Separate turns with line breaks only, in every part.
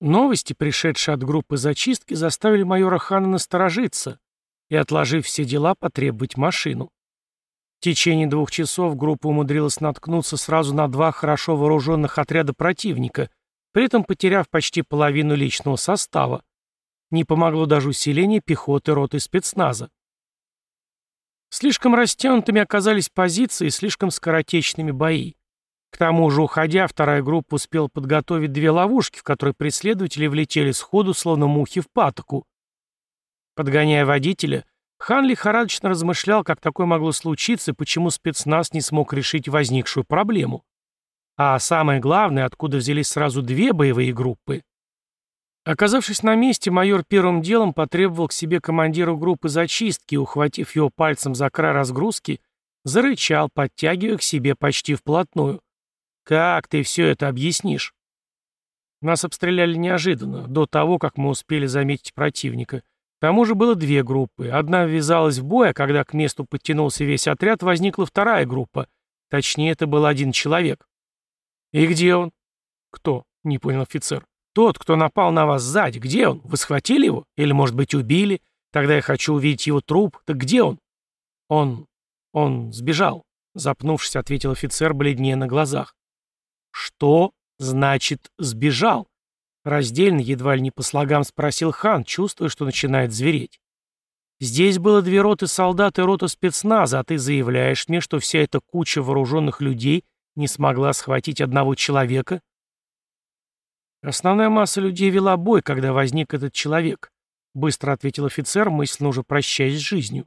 Новости, пришедшие от группы зачистки, заставили майора Хана насторожиться и, отложив все дела, потребовать машину. В течение двух часов группа умудрилась наткнуться сразу на два хорошо вооруженных отряда противника, при этом потеряв почти половину личного состава. Не помогло даже усиление пехоты роты спецназа. Слишком растянутыми оказались позиции и слишком скоротечными бои. К тому же, уходя, вторая группа успела подготовить две ловушки, в которые преследователи влетели сходу, словно мухи в патоку. Подгоняя водителя, Хан лихорадочно размышлял, как такое могло случиться и почему спецназ не смог решить возникшую проблему. А самое главное, откуда взялись сразу две боевые группы. Оказавшись на месте, майор первым делом потребовал к себе командиру группы зачистки и, ухватив его пальцем за край разгрузки, зарычал, подтягивая к себе почти вплотную. Как ты все это объяснишь? Нас обстреляли неожиданно, до того, как мы успели заметить противника. К тому же было две группы. Одна ввязалась в бой, а когда к месту подтянулся весь отряд, возникла вторая группа. Точнее, это был один человек. «И где он?» «Кто?» — не понял офицер. «Тот, кто напал на вас сзади. Где он? Вы схватили его? Или, может быть, убили? Тогда я хочу увидеть его труп. Так где он?» «Он... он сбежал», — запнувшись, ответил офицер, бледнее на глазах. «Что значит сбежал?» Раздельно, едва ли не по слогам спросил хан, чувствуя, что начинает звереть. «Здесь было две роты солдат и рота спецназа, а ты заявляешь мне, что вся эта куча вооруженных людей не смогла схватить одного человека?» «Основная масса людей вела бой, когда возник этот человек», — быстро ответил офицер, мысленно уже прощаясь с жизнью.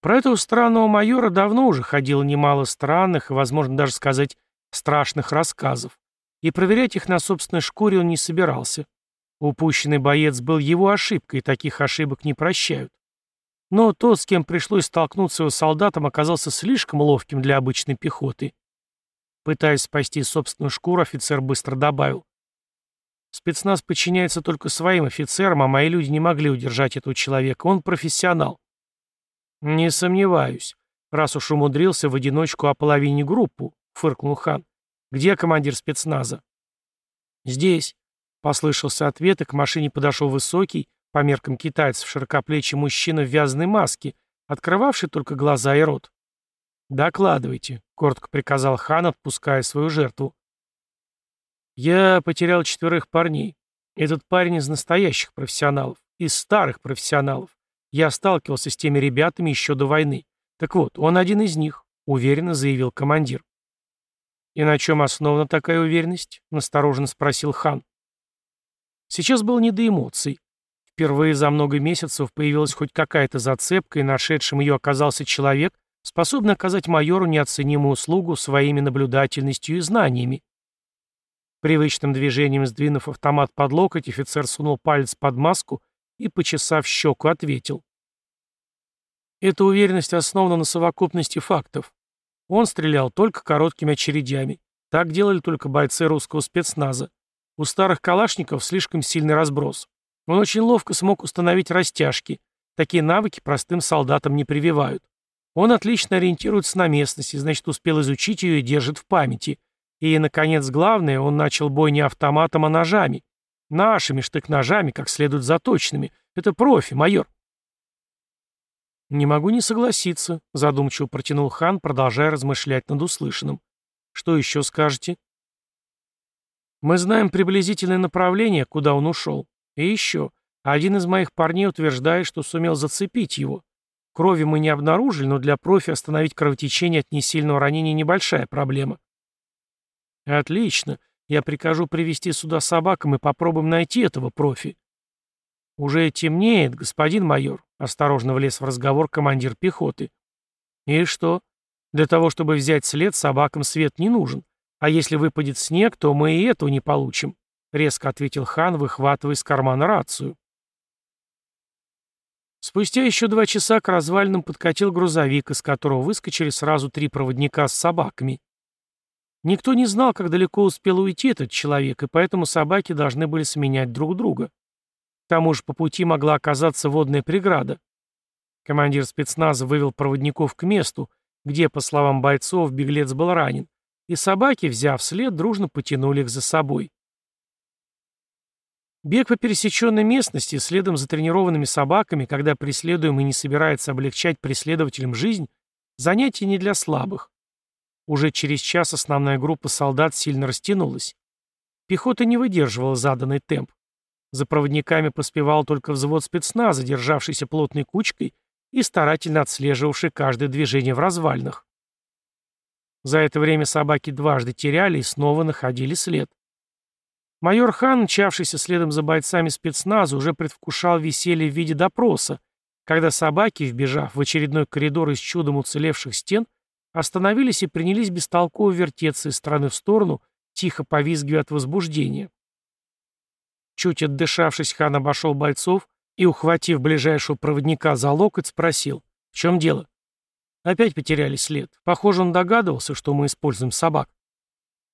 Про этого странного майора давно уже ходило немало странных и, возможно, даже сказать, страшных рассказов, и проверять их на собственной шкуре он не собирался. Упущенный боец был его ошибкой, и таких ошибок не прощают. Но тот, с кем пришлось столкнуться его солдатам, оказался слишком ловким для обычной пехоты. Пытаясь спасти собственную шкуру, офицер быстро добавил. Спецназ подчиняется только своим офицерам, а мои люди не могли удержать этого человека. Он профессионал. Не сомневаюсь. Раз уж умудрился в одиночку ополовине группу, — фыркнул хан. «Где командир спецназа?» «Здесь», — послышался ответ, и к машине подошел высокий, по меркам китайцев, широкоплечий мужчина в вязаной маске, открывавший только глаза и рот. «Докладывайте», — коротко приказал хан, отпуская свою жертву. «Я потерял четверых парней. Этот парень из настоящих профессионалов, из старых профессионалов. Я сталкивался с теми ребятами еще до войны. Так вот, он один из них», — уверенно заявил командир. «И на чем основана такая уверенность?» — настороженно спросил хан. Сейчас был не до эмоций. Впервые за много месяцев появилась хоть какая-то зацепка, и нашедшим ее оказался человек, способный оказать майору неоценимую услугу своими наблюдательностью и знаниями. Привычным движением сдвинув автомат под локоть, офицер сунул палец под маску и, почесав щеку, ответил. Эта уверенность основана на совокупности фактов. Он стрелял только короткими очередями. Так делали только бойцы русского спецназа. У старых калашников слишком сильный разброс. Он очень ловко смог установить растяжки. Такие навыки простым солдатам не прививают. Он отлично ориентируется на местности, значит, успел изучить ее и держит в памяти. И, наконец, главное, он начал бой не автоматом, а ножами. Нашими штык-ножами, как следует заточенными. Это профи, майор. «Не могу не согласиться», — задумчиво протянул хан, продолжая размышлять над услышанным. «Что еще скажете?» «Мы знаем приблизительное направление, куда он ушел. И еще. Один из моих парней утверждает, что сумел зацепить его. Крови мы не обнаружили, но для профи остановить кровотечение от несильного ранения небольшая проблема». «Отлично. Я прикажу привести сюда собакам и попробуем найти этого профи. «Уже темнеет, господин майор», — осторожно влез в разговор командир пехоты. «И что? Для того, чтобы взять след, собакам свет не нужен. А если выпадет снег, то мы и этого не получим», — резко ответил хан, выхватывая из кармана рацию. Спустя еще два часа к развалинам подкатил грузовик, из которого выскочили сразу три проводника с собаками. Никто не знал, как далеко успел уйти этот человек, и поэтому собаки должны были сменять друг друга. К тому же по пути могла оказаться водная преграда. Командир спецназа вывел проводников к месту, где, по словам бойцов, беглец был ранен, и собаки, взяв след, дружно потянули их за собой. Бег по пересеченной местности следом за тренированными собаками, когда преследуемый не собирается облегчать преследователям жизнь, занятие не для слабых. Уже через час основная группа солдат сильно растянулась. Пехота не выдерживала заданный темп. За проводниками поспевал только взвод спецназа, державшийся плотной кучкой и старательно отслеживавший каждое движение в развалинах. За это время собаки дважды теряли и снова находили след. Майор Хан, мчавшийся следом за бойцами спецназа, уже предвкушал веселье в виде допроса, когда собаки, вбежав в очередной коридор из чудом уцелевших стен, остановились и принялись бестолково вертеться из стороны в сторону, тихо повизгивая от возбуждения. Чуть отдышавшись, хан обошел бойцов и, ухватив ближайшего проводника за локоть, спросил, в чем дело? Опять потеряли след. Похоже, он догадывался, что мы используем собак.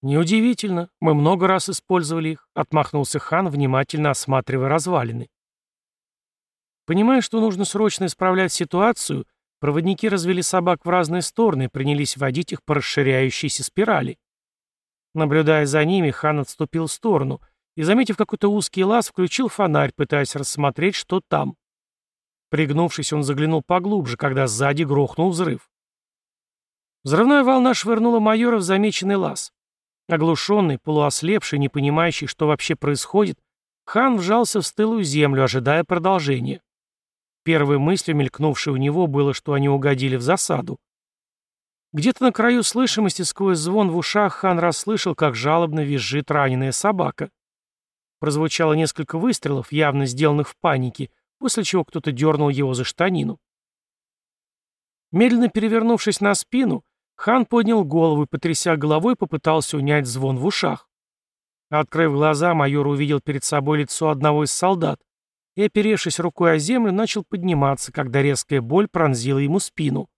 «Неудивительно. Мы много раз использовали их», — отмахнулся хан, внимательно осматривая развалины. Понимая, что нужно срочно исправлять ситуацию, проводники развели собак в разные стороны и принялись водить их по расширяющейся спирали. Наблюдая за ними, хан отступил в сторону и, заметив какой-то узкий лаз, включил фонарь, пытаясь рассмотреть, что там. Пригнувшись, он заглянул поглубже, когда сзади грохнул взрыв. Взрывная волна швырнула майора в замеченный лаз. Оглушенный, полуослепший, не понимающий, что вообще происходит, хан вжался в стылую землю, ожидая продолжения. Первой мыслью, мелькнувшей у него, было, что они угодили в засаду. Где-то на краю слышимости сквозь звон в ушах хан расслышал, как жалобно визжит раненая собака. Прозвучало несколько выстрелов, явно сделанных в панике, после чего кто-то дернул его за штанину. Медленно перевернувшись на спину, Хан поднял голову и, потряся головой, попытался унять звон в ушах. Открыв глаза, майор увидел перед собой лицо одного из солдат и, оперевшись рукой о землю, начал подниматься, когда резкая боль пронзила ему спину.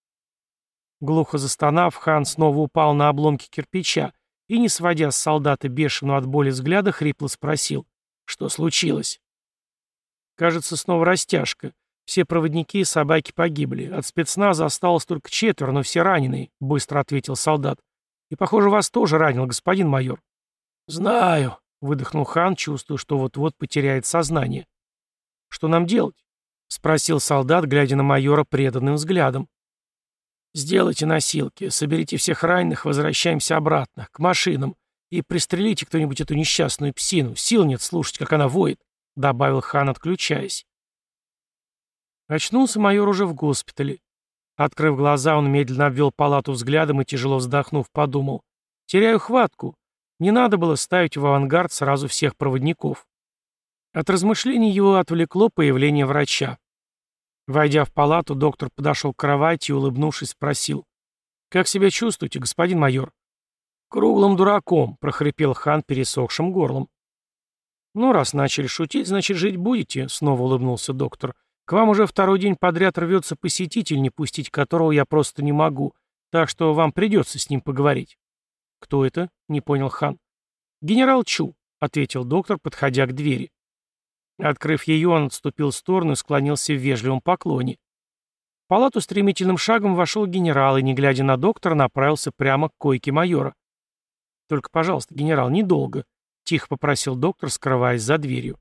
Глухо застонав, хан снова упал на обломки кирпича и, не сводя с солдата бешеного от боли взгляда, хрипло спросил, что случилось. Кажется, снова растяжка. Все проводники и собаки погибли. От спецназа осталось только четверо, но все раненые», — быстро ответил солдат. «И, похоже, вас тоже ранил, господин майор». «Знаю», — выдохнул хан, чувствуя, что вот-вот потеряет сознание. «Что нам делать?» — спросил солдат, глядя на майора преданным взглядом. «Сделайте носилки, соберите всех раненых, возвращаемся обратно, к машинам, и пристрелите кто-нибудь эту несчастную псину. Сил нет слушать, как она воет», — добавил хан, отключаясь. Очнулся майор уже в госпитале. Открыв глаза, он медленно обвел палату взглядом и, тяжело вздохнув, подумал. «Теряю хватку. Не надо было ставить в авангард сразу всех проводников». От размышлений его отвлекло появление врача. Войдя в палату, доктор подошел к кровати и, улыбнувшись, спросил. «Как себя чувствуете, господин майор?» «Круглым дураком», — прохрипел хан пересохшим горлом. «Ну, раз начали шутить, значит, жить будете», — снова улыбнулся доктор. К вам уже второй день подряд рвется посетитель, не пустить которого я просто не могу, так что вам придется с ним поговорить». «Кто это?» — не понял хан. «Генерал Чу», — ответил доктор, подходя к двери. Открыв ее, он отступил в сторону и склонился в вежливом поклоне. В палату стремительным шагом вошел генерал и, не глядя на доктора, направился прямо к койке майора. «Только, пожалуйста, генерал, недолго», — тихо попросил доктор, скрываясь за дверью.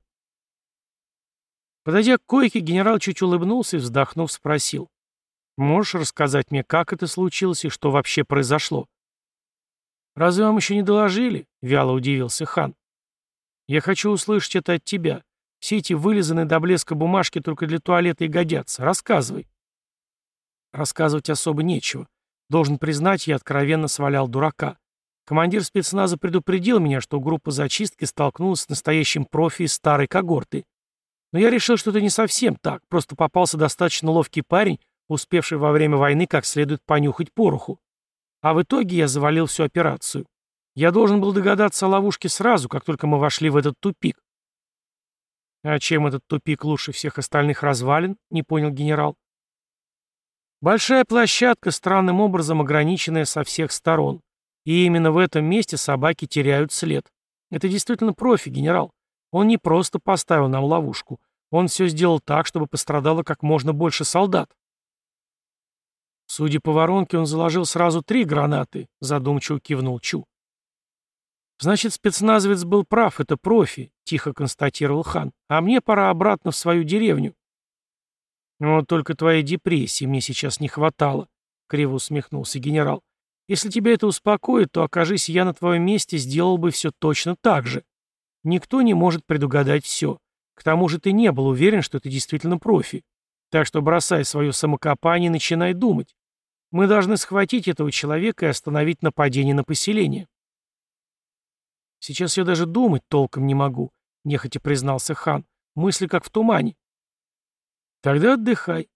Подойдя к койке, генерал чуть улыбнулся и, вздохнув, спросил. «Можешь рассказать мне, как это случилось и что вообще произошло?» «Разве вам еще не доложили?» — вяло удивился хан. «Я хочу услышать это от тебя. Все эти вылизанные до блеска бумажки только для туалета и годятся. Рассказывай». Рассказывать особо нечего. Должен признать, я откровенно свалял дурака. Командир спецназа предупредил меня, что группа зачистки столкнулась с настоящим профи из старой когорты. Но я решил, что это не совсем так, просто попался достаточно ловкий парень, успевший во время войны как следует понюхать пороху. А в итоге я завалил всю операцию. Я должен был догадаться о ловушке сразу, как только мы вошли в этот тупик. «А чем этот тупик лучше всех остальных развалин?» — не понял генерал. Большая площадка, странным образом ограниченная со всех сторон. И именно в этом месте собаки теряют след. Это действительно профи, генерал. Он не просто поставил нам ловушку. Он все сделал так, чтобы пострадало как можно больше солдат. Судя по воронке, он заложил сразу три гранаты, задумчиво кивнул Чу. «Значит, спецназовец был прав, это профи», — тихо констатировал хан. «А мне пора обратно в свою деревню». «Вот только твоей депрессии мне сейчас не хватало», — криво усмехнулся генерал. «Если тебя это успокоит, то, окажись я на твоем месте, сделал бы все точно так же. Никто не может предугадать все. К тому же ты не был уверен, что ты действительно профи. Так что бросай свое самокопание и начинай думать. Мы должны схватить этого человека и остановить нападение на поселение». «Сейчас я даже думать толком не могу», — нехотя признался хан. «Мысли как в тумане». «Тогда отдыхай.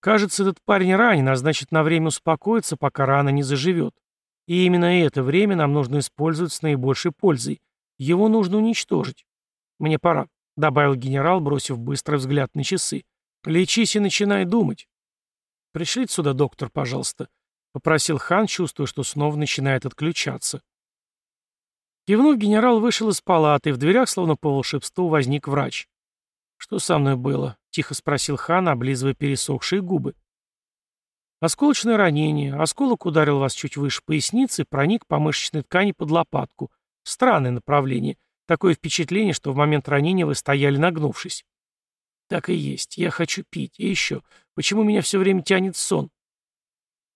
Кажется, этот парень ранен, а значит, на время успокоиться, пока рана не заживет. И именно это время нам нужно использовать с наибольшей пользой. Его нужно уничтожить. Мне пора», — добавил генерал, бросив быстрый взгляд на часы. «Лечись и начинай думать». «Пришлите сюда доктор, пожалуйста», — попросил хан, чувствуя, что снова начинает отключаться. Кивнув, генерал вышел из палаты, и в дверях, словно по волшебству, возник врач. «Что со мной было?» — тихо спросил хан, облизывая пересохшие губы. «Осколочное ранение. Осколок ударил вас чуть выше поясницы, проник по мышечной ткани под лопатку. Странное направление. Такое впечатление, что в момент ранения вы стояли нагнувшись». «Так и есть. Я хочу пить. И еще. Почему меня все время тянет сон?»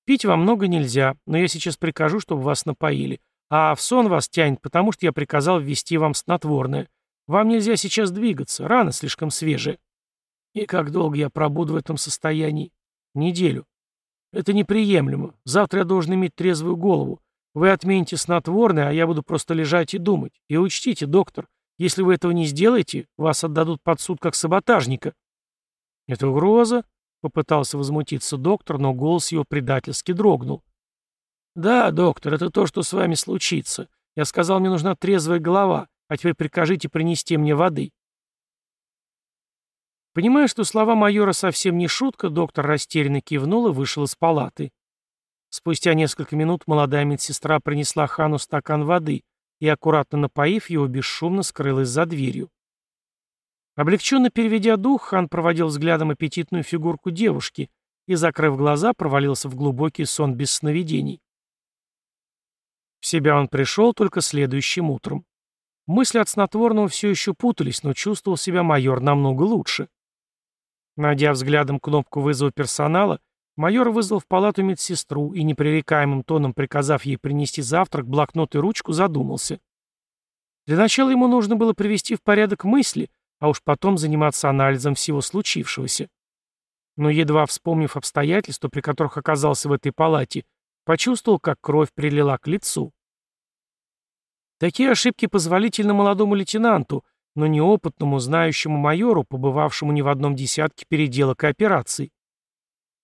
«Пить вам много нельзя, но я сейчас прикажу, чтобы вас напоили. А в сон вас тянет, потому что я приказал ввести вам снотворное. Вам нельзя сейчас двигаться, рана слишком свежая. И как долго я пробуду в этом состоянии? Неделю. Это неприемлемо. Завтра я должен иметь трезвую голову. Вы отмените снотворное, а я буду просто лежать и думать. И учтите, доктор, если вы этого не сделаете, вас отдадут под суд как саботажника. Это угроза? Попытался возмутиться доктор, но голос его предательски дрогнул. «Да, доктор, это то, что с вами случится. Я сказал, мне нужна трезвая голова, а теперь прикажите принести мне воды». Понимая, что слова майора совсем не шутка, доктор растерянно кивнул и вышел из палаты. Спустя несколько минут молодая медсестра принесла хану стакан воды и, аккуратно напоив его, бесшумно скрылась за дверью. Облегченно переведя дух, хан проводил взглядом аппетитную фигурку девушки и, закрыв глаза, провалился в глубокий сон без сновидений. В себя он пришел только следующим утром. Мысли от снотворного все еще путались, но чувствовал себя майор намного лучше. Найдя взглядом кнопку вызова персонала, майор вызвал в палату медсестру и, непререкаемым тоном приказав ей принести завтрак, блокнот и ручку, задумался. Для начала ему нужно было привести в порядок мысли, а уж потом заниматься анализом всего случившегося. Но едва вспомнив обстоятельства, при которых оказался в этой палате, Почувствовал, как кровь прилила к лицу. Такие ошибки позволительны молодому лейтенанту, но неопытному, знающему майору, побывавшему не в одном десятке переделок и операций.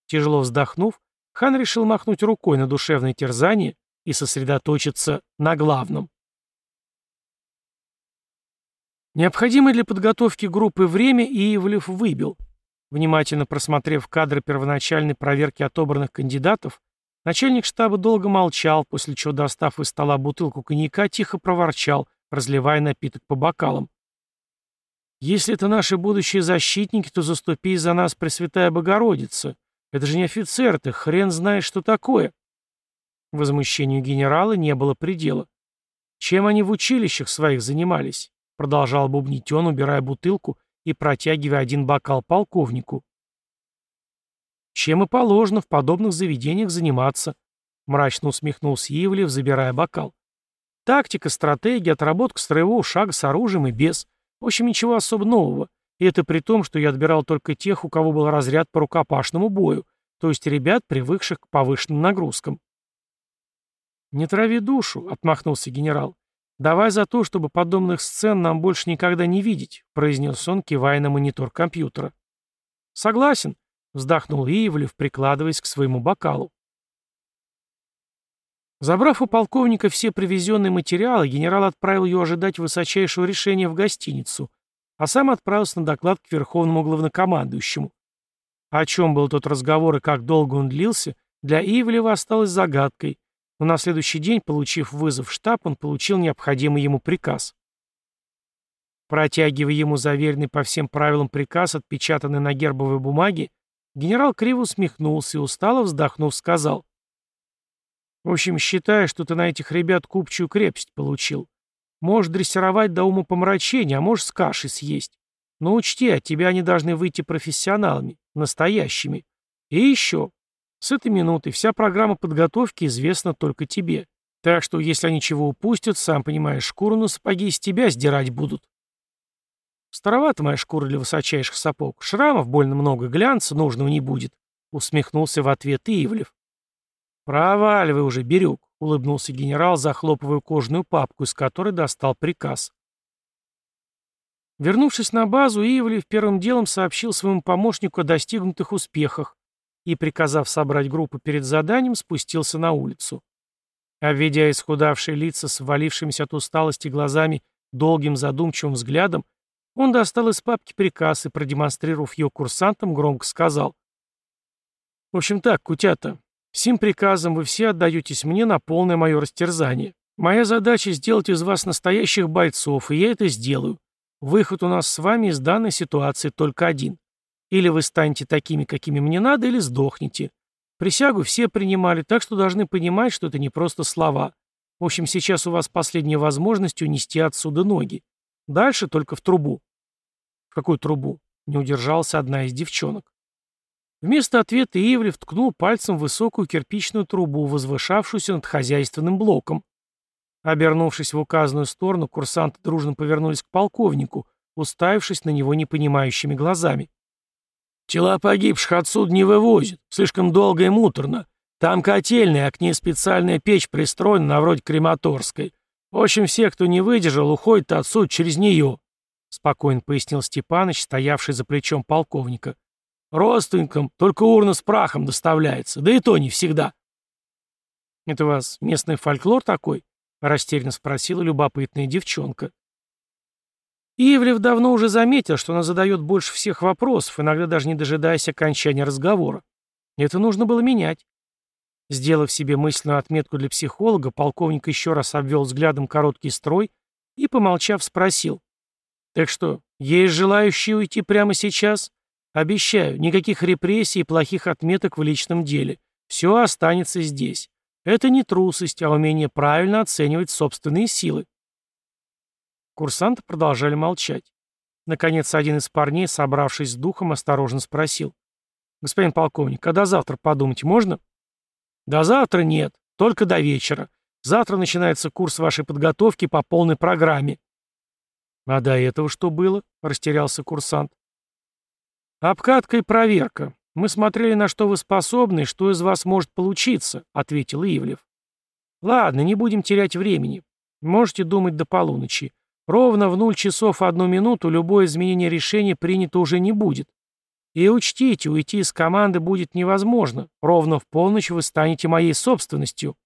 Тяжело вздохнув, хан решил махнуть рукой на душевное терзание и сосредоточиться на главном. Необходимое для подготовки группы время Иевлев выбил. Внимательно просмотрев кадры первоначальной проверки отобранных кандидатов, Начальник штаба долго молчал, после чего, достав из стола бутылку коньяка, тихо проворчал, разливая напиток по бокалам. «Если это наши будущие защитники, то заступи за нас, Пресвятая Богородица. Это же не офицер ты, хрен знает, что такое». Возмущению генерала не было предела. «Чем они в училищах своих занимались?» Продолжал бубнить он, убирая бутылку и протягивая один бокал полковнику. Чем и положено в подобных заведениях заниматься, мрачно усмехнулся Ивлев, забирая бокал. Тактика, стратегия, отработка строевого шага с оружием и без. В общем, ничего особо нового. И это при том, что я отбирал только тех, у кого был разряд по рукопашному бою, то есть ребят, привыкших к повышенным нагрузкам. «Не трави душу», — отмахнулся генерал. «Давай за то, чтобы подобных сцен нам больше никогда не видеть», — произнес он, кивая на монитор компьютера. «Согласен», Вздохнул Иевлев, прикладываясь к своему бокалу. Забрав у полковника все привезенные материалы, генерал отправил ее ожидать высочайшего решения в гостиницу, а сам отправился на доклад к верховному главнокомандующему. О чем был тот разговор и как долго он длился, для Ивлева осталось загадкой, но на следующий день, получив вызов в штаб, он получил необходимый ему приказ. Протягивая ему заверенный по всем правилам приказ, отпечатанный на гербовой бумаге, Генерал криво усмехнулся и, устало вздохнув, сказал. «В общем, считай, что ты на этих ребят купчую крепость получил. Можешь дрессировать до ума помрачения, а можешь с кашей съесть. Но учти, от тебя они должны выйти профессионалами, настоящими. И еще. С этой минуты вся программа подготовки известна только тебе. Так что, если они чего упустят, сам понимаешь, шкуру на сапоги из тебя сдирать будут. Старовата моя шкура для высочайших сапог. Шрамов больно много, глянца нужного не будет. Усмехнулся в ответ Ивлев. Проваливай уже, Бирюк, улыбнулся генерал, захлопывая кожаную папку, из которой достал приказ. Вернувшись на базу, Ивлев первым делом сообщил своему помощнику о достигнутых успехах и, приказав собрать группу перед заданием, спустился на улицу. Обведя исхудавшие лица с валившимися от усталости глазами долгим задумчивым взглядом, он достал из папки приказ и, продемонстрировав ее курсантам, громко сказал. «В общем так, кутята, всем приказом вы все отдаетесь мне на полное мое растерзание. Моя задача — сделать из вас настоящих бойцов, и я это сделаю. Выход у нас с вами из данной ситуации только один. Или вы станете такими, какими мне надо, или сдохнете. Присягу все принимали, так что должны понимать, что это не просто слова. В общем, сейчас у вас последняя возможность унести отсюда ноги. Дальше только в трубу. В какую трубу? Не удержалась одна из девчонок. Вместо ответа Ивлев ткнул пальцем в высокую кирпичную трубу, возвышавшуюся над хозяйственным блоком. Обернувшись в указанную сторону, курсанты дружно повернулись к полковнику, уставившись на него непонимающими глазами. Тела погибших отсюда не вывозят. Слишком долго и муторно. Там котельная, а к ней специальная печь пристроена на вроде крематорской. В общем, все, кто не выдержал, уходят отсюда через нее», — спокойно пояснил Степаныч, стоявший за плечом полковника. «Родственникам только урна с прахом доставляется, да и то не всегда». «Это у вас местный фольклор такой?» — растерянно спросила любопытная девчонка. Ивлев давно уже заметил, что она задает больше всех вопросов, иногда даже не дожидаясь окончания разговора. Это нужно было менять. Сделав себе мысленную отметку для психолога, полковник еще раз обвел взглядом короткий строй и, помолчав, спросил. «Так что, есть желающие уйти прямо сейчас? Обещаю, никаких репрессий и плохих отметок в личном деле. Все останется здесь. Это не трусость, а умение правильно оценивать собственные силы. Курсанты продолжали молчать. Наконец, один из парней, собравшись с духом, осторожно спросил. «Господин полковник, а до завтра подумать можно?» «До завтра нет, только до вечера. Завтра начинается курс вашей подготовки по полной программе». «А до этого что было?» — растерялся курсант. «Обкатка и проверка. Мы смотрели, на что вы способны и что из вас может получиться», — ответил Ивлев. «Ладно, не будем терять времени. Можете думать до полуночи. Ровно в 0 часов одну минуту любое изменение решения принято уже не будет. И учтите, уйти из команды будет невозможно. Ровно в полночь вы станете моей собственностью.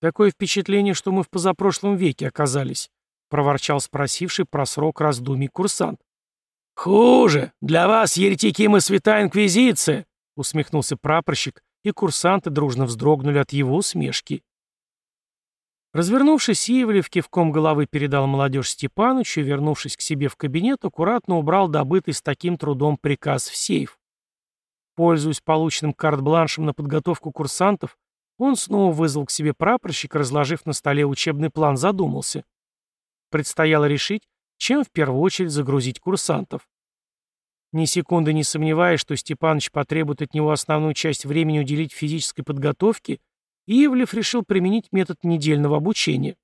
Такое впечатление, что мы в позапрошлом веке оказались, проворчал спросивший про срок раздумий курсант. «Хуже! Для вас, еретики, мы святая инквизиция!» усмехнулся прапорщик, и курсанты дружно вздрогнули от его усмешки. Развернувшись, Ивлев кивком головы передал молодежь Степанычу и, вернувшись к себе в кабинет, аккуратно убрал добытый с таким трудом приказ в сейф. Пользуясь полученным карт-бланшем на подготовку курсантов, он снова вызвал к себе прапорщика, разложив на столе учебный план, задумался. Предстояло решить, чем в первую очередь загрузить курсантов. Ни секунды не сомневаясь, что Степаныч потребует от него основную часть времени уделить физической подготовке, Ивлев решил применить метод недельного обучения.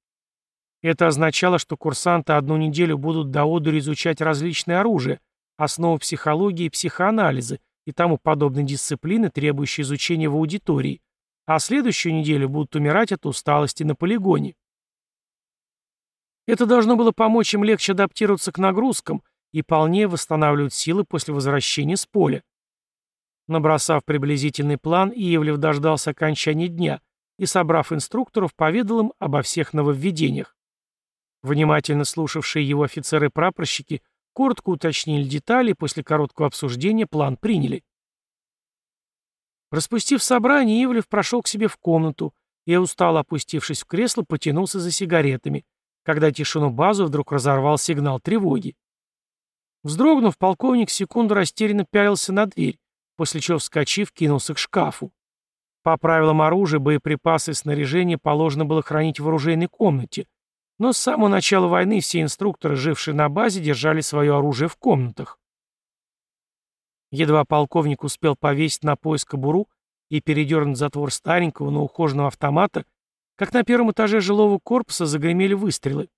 Это означало, что курсанты одну неделю будут до одури изучать различные оружия, основы психологии и психоанализа и тому подобные дисциплины, требующие изучения в аудитории, а следующую неделю будут умирать от усталости на полигоне. Это должно было помочь им легче адаптироваться к нагрузкам и полнее восстанавливать силы после возвращения с поля. Набросав приблизительный план, Иевлев дождался окончания дня и, собрав инструкторов, поведал им обо всех нововведениях. Внимательно слушавшие его офицеры-прапорщики коротко уточнили детали и после короткого обсуждения план приняли. Распустив собрание, Ивлев прошел к себе в комнату и, устало опустившись в кресло, потянулся за сигаретами, когда тишину базу вдруг разорвал сигнал тревоги. Вздрогнув, полковник секунду растерянно пялился на дверь, после чего, вскочив, кинулся к шкафу. По правилам оружия, боеприпасы и снаряжение положено было хранить в оружейной комнате, но с самого начала войны все инструкторы, жившие на базе, держали свое оружие в комнатах. Едва полковник успел повесить на пояс кобуру и передернуть затвор старенького, но ухоженного автомата, как на первом этаже жилого корпуса загремели выстрелы.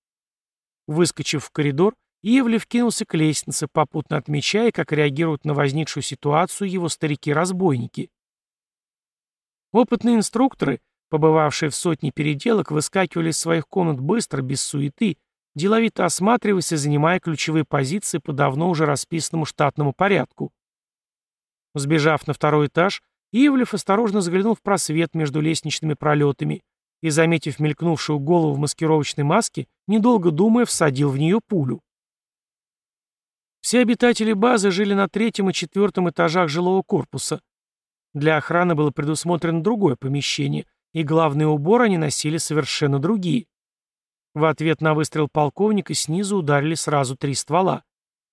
Выскочив в коридор, Ивлев кинулся к лестнице, попутно отмечая, как реагируют на возникшую ситуацию его старики-разбойники. Опытные инструкторы, побывавшие в сотне переделок, выскакивали из своих комнат быстро, без суеты, деловито осматриваясь и занимая ключевые позиции по давно уже расписанному штатному порядку. Сбежав на второй этаж, Ивлев осторожно заглянул в просвет между лестничными пролетами и, заметив мелькнувшую голову в маскировочной маске, недолго думая, всадил в нее пулю. Все обитатели базы жили на третьем и четвертом этажах жилого корпуса. Для охраны было предусмотрено другое помещение, и главный убор они носили совершенно другие. В ответ на выстрел полковника снизу ударили сразу три ствола.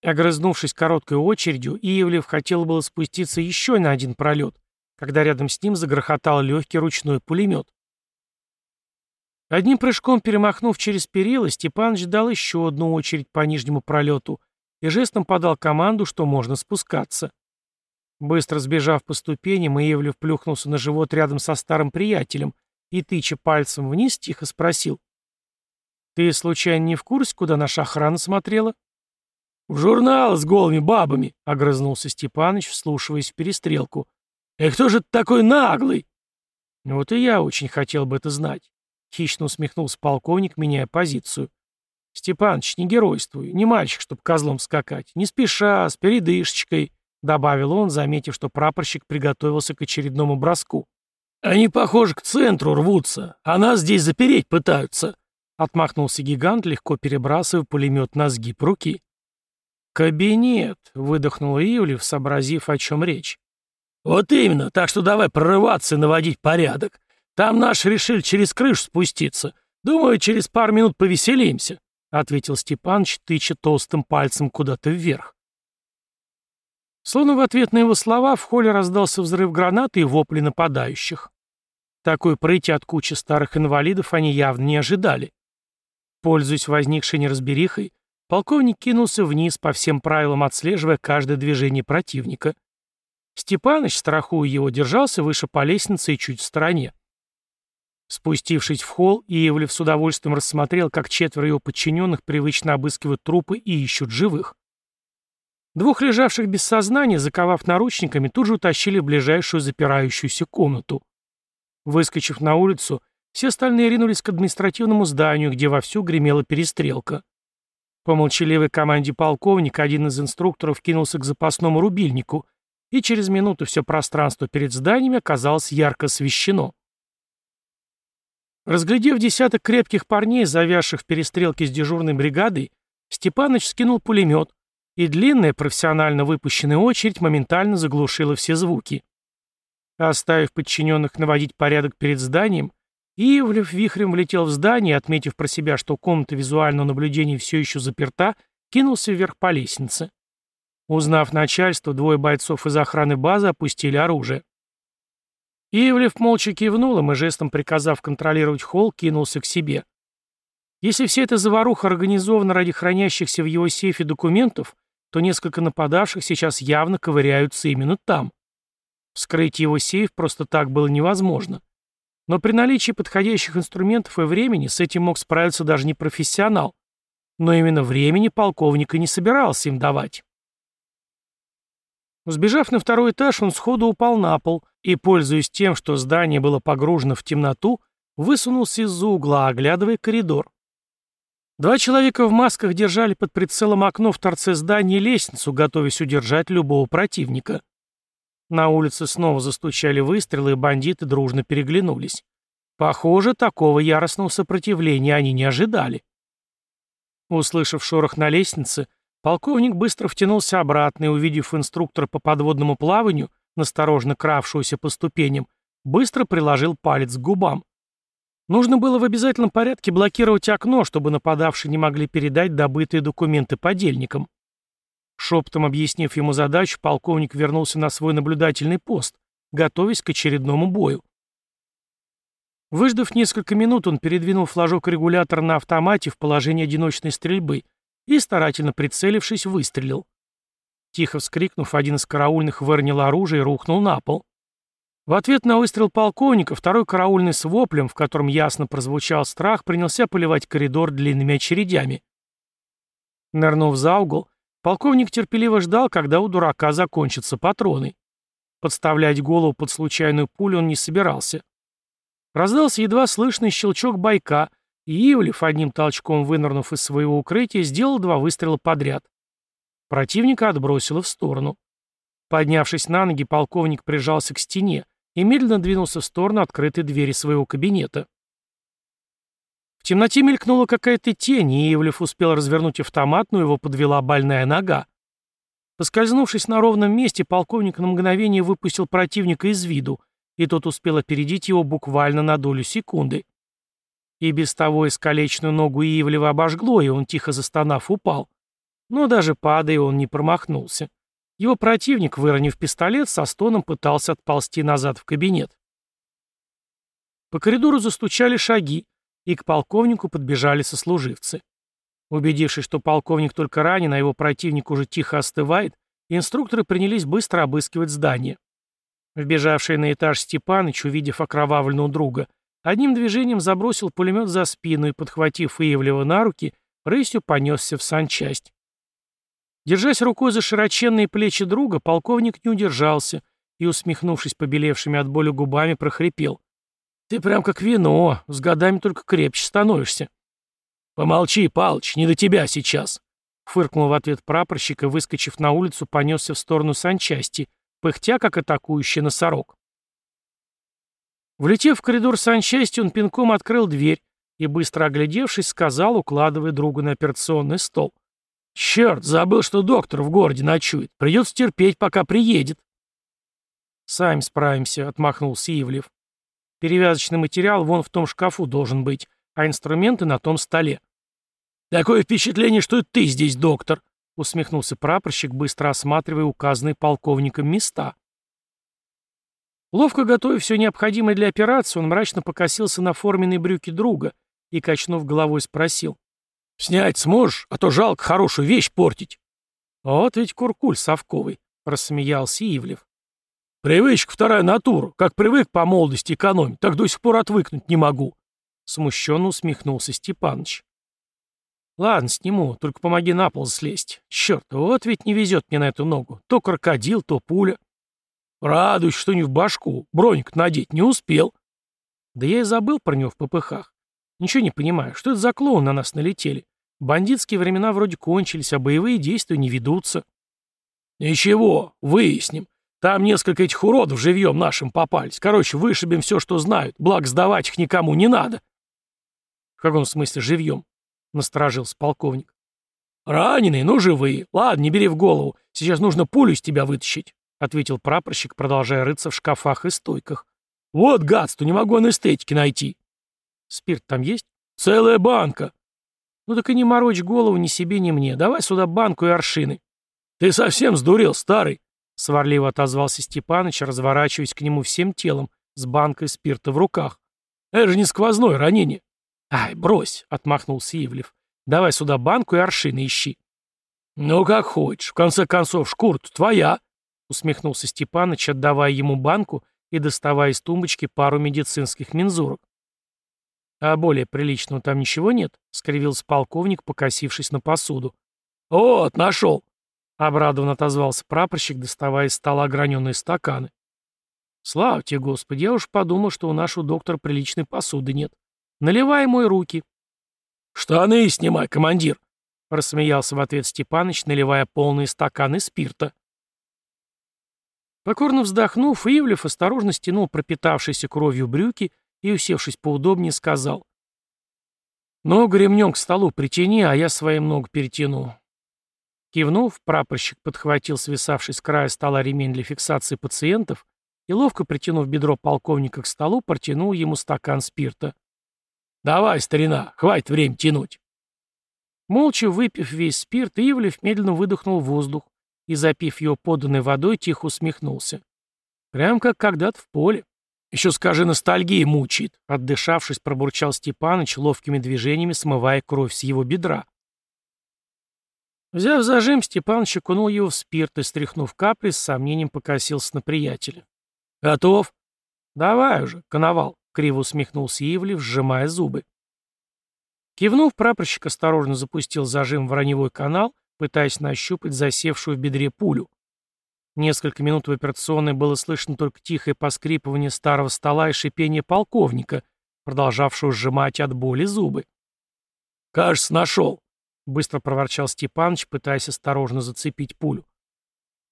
Огрызнувшись короткой очередью, Иевлев хотел было спуститься еще на один пролет, когда рядом с ним загрохотал легкий ручной пулемет. Одним прыжком перемахнув через перила, Степаныч дал еще одну очередь по нижнему пролету и жестом подал команду, что можно спускаться. Быстро сбежав по ступеням, Иевлев плюхнулся на живот рядом со старым приятелем и, тыча пальцем вниз, тихо спросил. «Ты, случайно, не в курсе, куда наша охрана смотрела?» «В журнал с голыми бабами», — огрызнулся Степаныч, вслушиваясь в перестрелку. «И кто же такой наглый?» «Вот и я очень хотел бы это знать», — хищно усмехнулся полковник, меняя позицию. «Степаныч, не геройствуй, не мальчик, чтоб козлом скакать, не спеша, с передышечкой», — добавил он, заметив, что прапорщик приготовился к очередному броску. «Они, похоже, к центру рвутся, а нас здесь запереть пытаются», — отмахнулся гигант, легко перебрасывая пулемет на сгиб руки. «Кабинет», — выдохнул Ивлев, сообразив, о чем речь. «Вот именно, так что давай прорываться и наводить порядок. Там наши решили через крышу спуститься. Думаю, через пару минут повеселимся». — ответил Степаныч, тыча толстым пальцем куда-то вверх. Словно в ответ на его слова в холле раздался взрыв гранаты и вопли нападающих. Такой прыти от кучи старых инвалидов они явно не ожидали. Пользуясь возникшей неразберихой, полковник кинулся вниз, по всем правилам отслеживая каждое движение противника. Степаныч, страхуя его, держался выше по лестнице и чуть в стороне. Спустившись в холл, Иевлев с удовольствием рассмотрел, как четверо его подчиненных привычно обыскивают трупы и ищут живых. Двух лежавших без сознания, заковав наручниками, тут же утащили в ближайшую запирающуюся комнату. Выскочив на улицу, все остальные ринулись к административному зданию, где вовсю гремела перестрелка. По молчаливой команде полковника один из инструкторов кинулся к запасному рубильнику, и через минуту все пространство перед зданиями оказалось ярко освещено. Разглядев десяток крепких парней, завязших в перестрелке с дежурной бригадой, Степаныч скинул пулемет, и длинная, профессионально выпущенная очередь моментально заглушила все звуки. Оставив подчиненных наводить порядок перед зданием, Ивлев вихрем влетел в здание, отметив про себя, что комната визуального наблюдения все еще заперта, кинулся вверх по лестнице. Узнав начальство, двое бойцов из охраны базы опустили оружие. Ивлев молча кивнул им и, жестом приказав контролировать холл, кинулся к себе. Если вся эта заваруха организована ради хранящихся в его сейфе документов, то несколько нападавших сейчас явно ковыряются именно там. Вскрыть его сейф просто так было невозможно. Но при наличии подходящих инструментов и времени с этим мог справиться даже не профессионал. Но именно времени полковника не собирался им давать. Сбежав на второй этаж, он сходу упал на пол и, пользуясь тем, что здание было погружено в темноту, высунулся из-за угла, оглядывая коридор. Два человека в масках держали под прицелом окно в торце здания лестницу, готовясь удержать любого противника. На улице снова застучали выстрелы, и бандиты дружно переглянулись. Похоже, такого яростного сопротивления они не ожидали. Услышав шорох на лестнице, Полковник быстро втянулся обратно и, увидев инструктора по подводному плаванию, насторожно кравшегося по ступеням, быстро приложил палец к губам. Нужно было в обязательном порядке блокировать окно, чтобы нападавшие не могли передать добытые документы подельникам. Шепотом объяснив ему задачу, полковник вернулся на свой наблюдательный пост, готовясь к очередному бою. Выждав несколько минут, он передвинул флажок регулятора на автомате в положение одиночной стрельбы и, старательно прицелившись, выстрелил. Тихо вскрикнув, один из караульных выронил оружие и рухнул на пол. В ответ на выстрел полковника второй караульный с воплем, в котором ясно прозвучал страх, принялся поливать коридор длинными очередями. Нырнув за угол, полковник терпеливо ждал, когда у дурака закончатся патроны. Подставлять голову под случайную пулю он не собирался. Раздался едва слышный щелчок байка, и Ивлев, одним толчком вынырнув из своего укрытия, сделал два выстрела подряд. Противника отбросило в сторону. Поднявшись на ноги, полковник прижался к стене и медленно двинулся в сторону открытой двери своего кабинета. В темноте мелькнула какая-то тень, и Ивлев успел развернуть автомат, но его подвела больная нога. Поскользнувшись на ровном месте, полковник на мгновение выпустил противника из виду, и тот успел опередить его буквально на долю секунды. И без того искалеченную ногу Ивлева обожгло, и он, тихо застонав, упал. Но даже падая, он не промахнулся. Его противник, выронив пистолет, со стоном пытался отползти назад в кабинет. По коридору застучали шаги, и к полковнику подбежали сослуживцы. Убедившись, что полковник только ранен, а его противник уже тихо остывает, инструкторы принялись быстро обыскивать здание. Вбежавший на этаж Степаныч, увидев окровавленного друга, одним движением забросил пулемет за спину и, подхватив Иевлева на руки, рысью понесся в санчасть. Держась рукой за широченные плечи друга, полковник не удержался и, усмехнувшись побелевшими от боли губами, прохрипел. «Ты прям как вино, с годами только крепче становишься». «Помолчи, Палыч, не до тебя сейчас», — фыркнул в ответ прапорщик и, выскочив на улицу, понесся в сторону санчасти, пыхтя, как атакующий носорог. Влетев в коридор санчасти, он пинком открыл дверь и, быстро оглядевшись, сказал, укладывая друга на операционный стол. «Черт, забыл, что доктор в городе ночует. Придется терпеть, пока приедет». «Сами справимся», — отмахнулся Ивлев. «Перевязочный материал вон в том шкафу должен быть, а инструменты на том столе». «Такое впечатление, что ты здесь, доктор», — усмехнулся прапорщик, быстро осматривая указанные полковником места. Ловко готовя все необходимое для операции, он мрачно покосился на форменные брюки друга и, качнув головой, спросил. «Снять сможешь, а то жалко хорошую вещь портить». «Вот ведь куркуль совковый», — рассмеялся Ивлев. «Привычка вторая натура. Как привык по молодости экономить, так до сих пор отвыкнуть не могу», — смущенно усмехнулся Степаныч. Ладно, сниму, только помоги на пол слезть. Черт, вот ведь не везет мне на эту ногу. То крокодил, то пуля. Радуюсь, что не в башку. Броник надеть не успел. Да я и забыл про него в попыхах. Ничего не понимаю, что это за клоун на нас налетели? Бандитские времена вроде кончились, а боевые действия не ведутся. Ничего, выясним. Там несколько этих уродов живьем нашим попались. Короче, вышибем все, что знают. Благо, сдавать их никому не надо. В каком смысле живьем? насторожился полковник. «Раненые, но живые. Ладно, не бери в голову. Сейчас нужно пулю из тебя вытащить», — ответил прапорщик, продолжая рыться в шкафах и стойках. «Вот гадство, не могу анестетики найти». «Спирт там есть?» «Целая банка». «Ну так и не морочь голову ни себе, ни мне. Давай сюда банку и аршины». «Ты совсем сдурел, старый?» — сварливо отозвался Степаныч, разворачиваясь к нему всем телом, с банкой спирта в руках. «Это же не сквозное ранение. «Ай, брось!» — отмахнулся Ивлев. «Давай сюда банку и аршины ищи». «Ну, как хочешь. В конце концов, шкура твоя!» — усмехнулся Степаныч, отдавая ему банку и доставая из тумбочки пару медицинских мензурок. «А более приличного там ничего нет?» — скривился полковник, покосившись на посуду. «Вот, нашел!» — обрадованно отозвался прапорщик, доставая из стола граненые стаканы. «Слава тебе, Господи, я уж подумал, что у нашего доктора приличной посуды нет. Наливай мой руки. Штаны снимай, командир, рассмеялся в ответ Степаныч, наливая полные стаканы спирта. Покорно вздохнув, Ивлев осторожно стянул пропитавшиеся кровью брюки и, усевшись поудобнее, сказал. «Ногу ремнем к столу притяни, а я своим ногу перетяну». Кивнув, прапорщик подхватил свисавший с края стола ремень для фиксации пациентов и, ловко притянув бедро полковника к столу, протянул ему стакан спирта. «Давай, старина, хватит время тянуть». Молча выпив весь спирт, Ивлев медленно выдохнул воздух и, запив его поданной водой, тихо усмехнулся. Прям как когда-то в поле. Еще скажи, ностальгия мучает. Отдышавшись, пробурчал Степаныч, ловкими движениями смывая кровь с его бедра. Взяв зажим, Степаныч окунул его в спирт и, стряхнув капли, с сомнением покосился на приятеля. «Готов?» «Давай уже, коновал», — криво усмехнулся Ивлев, сжимая зубы. Кивнув, прапорщик осторожно запустил зажим в раневой канал, пытаясь нащупать засевшую в бедре пулю. Несколько минут в операционной было слышно только тихое поскрипывание старого стола и шипение полковника, продолжавшего сжимать от боли зубы. «Кажется, нашел», — быстро проворчал Степаныч, пытаясь осторожно зацепить пулю.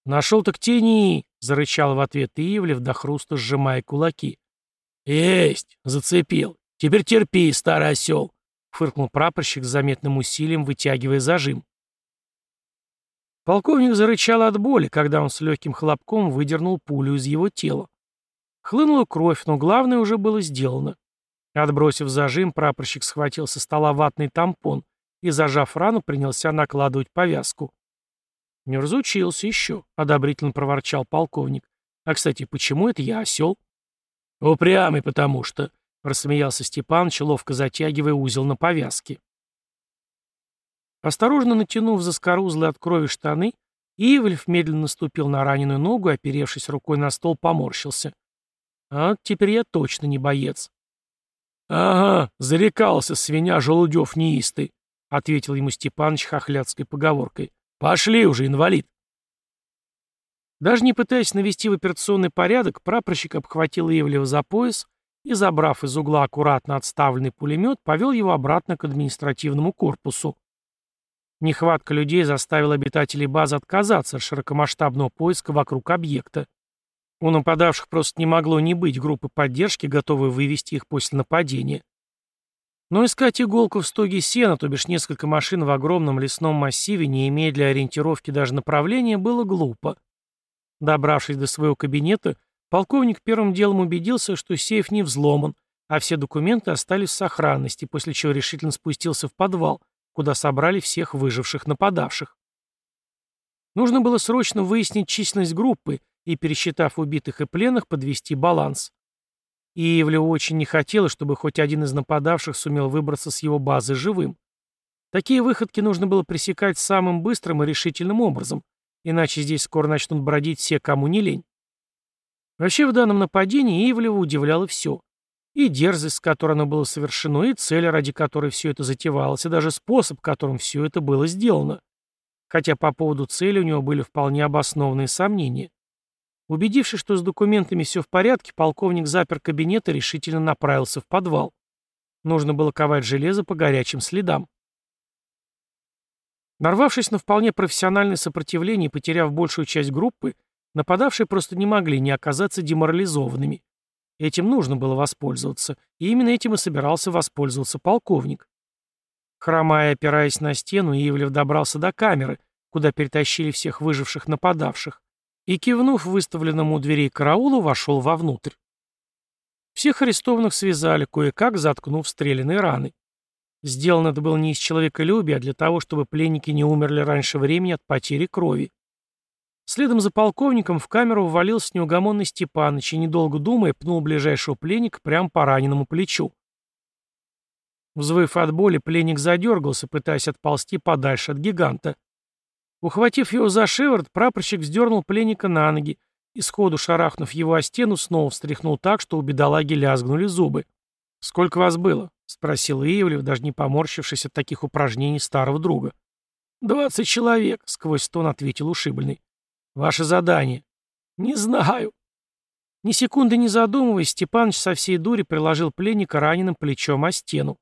«Нашел так тени!» — зарычал в ответ Ивлев, до хруста сжимая кулаки. «Есть! Зацепил! Теперь терпи, старый осел!» — фыркнул прапорщик с заметным усилием, вытягивая зажим. Полковник зарычал от боли, когда он с легким хлопком выдернул пулю из его тела. Хлынула кровь, но главное уже было сделано. Отбросив зажим, прапорщик схватил со стола ватный тампон и, зажав рану, принялся накладывать повязку. «Не разучился еще», — одобрительно проворчал полковник. «А, кстати, почему это я осел?» «Упрямый, потому что», — рассмеялся Степаныч, ловко затягивая узел на повязке. Осторожно натянув заскорузлые от крови штаны, Ивлев медленно наступил на раненую ногу и, оперевшись рукой на стол, поморщился. «А теперь я точно не боец». «Ага, зарекался, свинья желудев неистый», — ответил ему Степаныч хохлядской поговоркой. «Пошли уже, инвалид». Даже не пытаясь навести в операционный порядок, прапорщик обхватил Ивлева за пояс и, забрав из угла аккуратно отставленный пулемет, повел его обратно к административному корпусу. Нехватка людей заставила обитателей базы отказаться от широкомасштабного поиска вокруг объекта. У нападавших просто не могло не быть группы поддержки, готовой вывести их после нападения. Но искать иголку в стоге сена, то бишь несколько машин в огромном лесном массиве, не имея для ориентировки даже направления, было глупо. Добравшись до своего кабинета, полковник первым делом убедился, что сейф не взломан, а все документы остались в сохранности, после чего решительно спустился в подвал – куда собрали всех выживших нападавших. Нужно было срочно выяснить численность группы и, пересчитав убитых и пленных, подвести баланс. И Ивлеву очень не хотелось, чтобы хоть один из нападавших сумел выбраться с его базы живым. Такие выходки нужно было пресекать самым быстрым и решительным образом, иначе здесь скоро начнут бродить все, кому не лень. Вообще в данном нападении Ивлева удивляло все. И дерзость, с которой оно было совершено, и цель, ради которой все это затевалось, и даже способ, которым все это было сделано. Хотя по поводу цели у него были вполне обоснованные сомнения. Убедившись, что с документами все в порядке, полковник запер кабинет и решительно направился в подвал. Нужно было ковать железо по горячим следам. Нарвавшись на вполне профессиональное сопротивление и потеряв большую часть группы, нападавшие просто не могли не оказаться деморализованными. Этим нужно было воспользоваться, и именно этим и собирался воспользоваться полковник. Хромая, опираясь на стену, Ивлев добрался до камеры, куда перетащили всех выживших нападавших, и, кивнув выставленному у дверей караулу, вошел вовнутрь. Всех арестованных связали, кое-как заткнув стрелянные раны. Сделано это было не из человеколюбия, а для того, чтобы пленники не умерли раньше времени от потери крови. Следом за полковником в камеру ввалился неугомонный Степаныч и, недолго думая, пнул ближайшего пленника прямо по раненому плечу. Взвыв от боли, пленник задергался, пытаясь отползти подальше от гиганта. Ухватив его за шиворот, прапорщик вздернул пленника на ноги и, сходу шарахнув его о стену, снова встряхнул так, что у бедолаги лязгнули зубы. «Сколько вас было?» — спросил Иевлев, даже не поморщившись от таких упражнений старого друга. «Двадцать человек», — сквозь стон ответил ушибленный. «Ваше задание». «Не знаю». Ни секунды не задумываясь, Степаныч со всей дури приложил пленника раненым плечом о стену.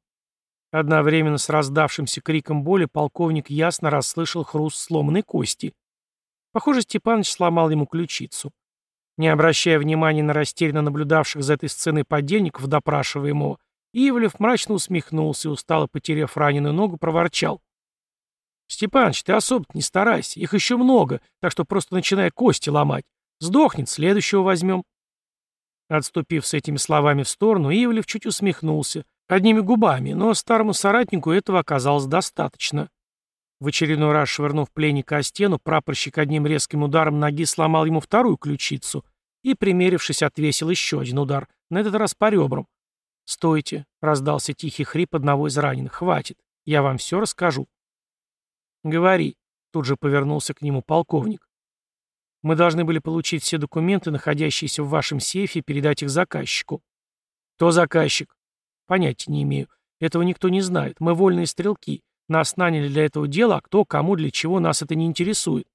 Одновременно с раздавшимся криком боли полковник ясно расслышал хруст сломанной кости. Похоже, Степаныч сломал ему ключицу. Не обращая внимания на растерянно наблюдавших за этой сценой подельников, допрашиваемого, Ивлев мрачно усмехнулся и, устало потеряв раненую ногу, проворчал. «Степаныч, ты особо не старайся, их еще много, так что просто начинай кости ломать. Сдохнет, следующего возьмем». Отступив с этими словами в сторону, Ивлев чуть усмехнулся, одними губами, но старому соратнику этого оказалось достаточно. В очередной раз швырнув пленника о стену, прапорщик одним резким ударом ноги сломал ему вторую ключицу и, примерившись, отвесил еще один удар, на этот раз по ребрам. «Стойте!» — раздался тихий хрип одного из раненых. «Хватит! Я вам все расскажу». «Говори!» — тут же повернулся к нему полковник. «Мы должны были получить все документы, находящиеся в вашем сейфе, и передать их заказчику». «Кто заказчик?» «Понятия не имею. Этого никто не знает. Мы вольные стрелки. Нас наняли для этого дела, а кто, кому, для чего, нас это не интересует».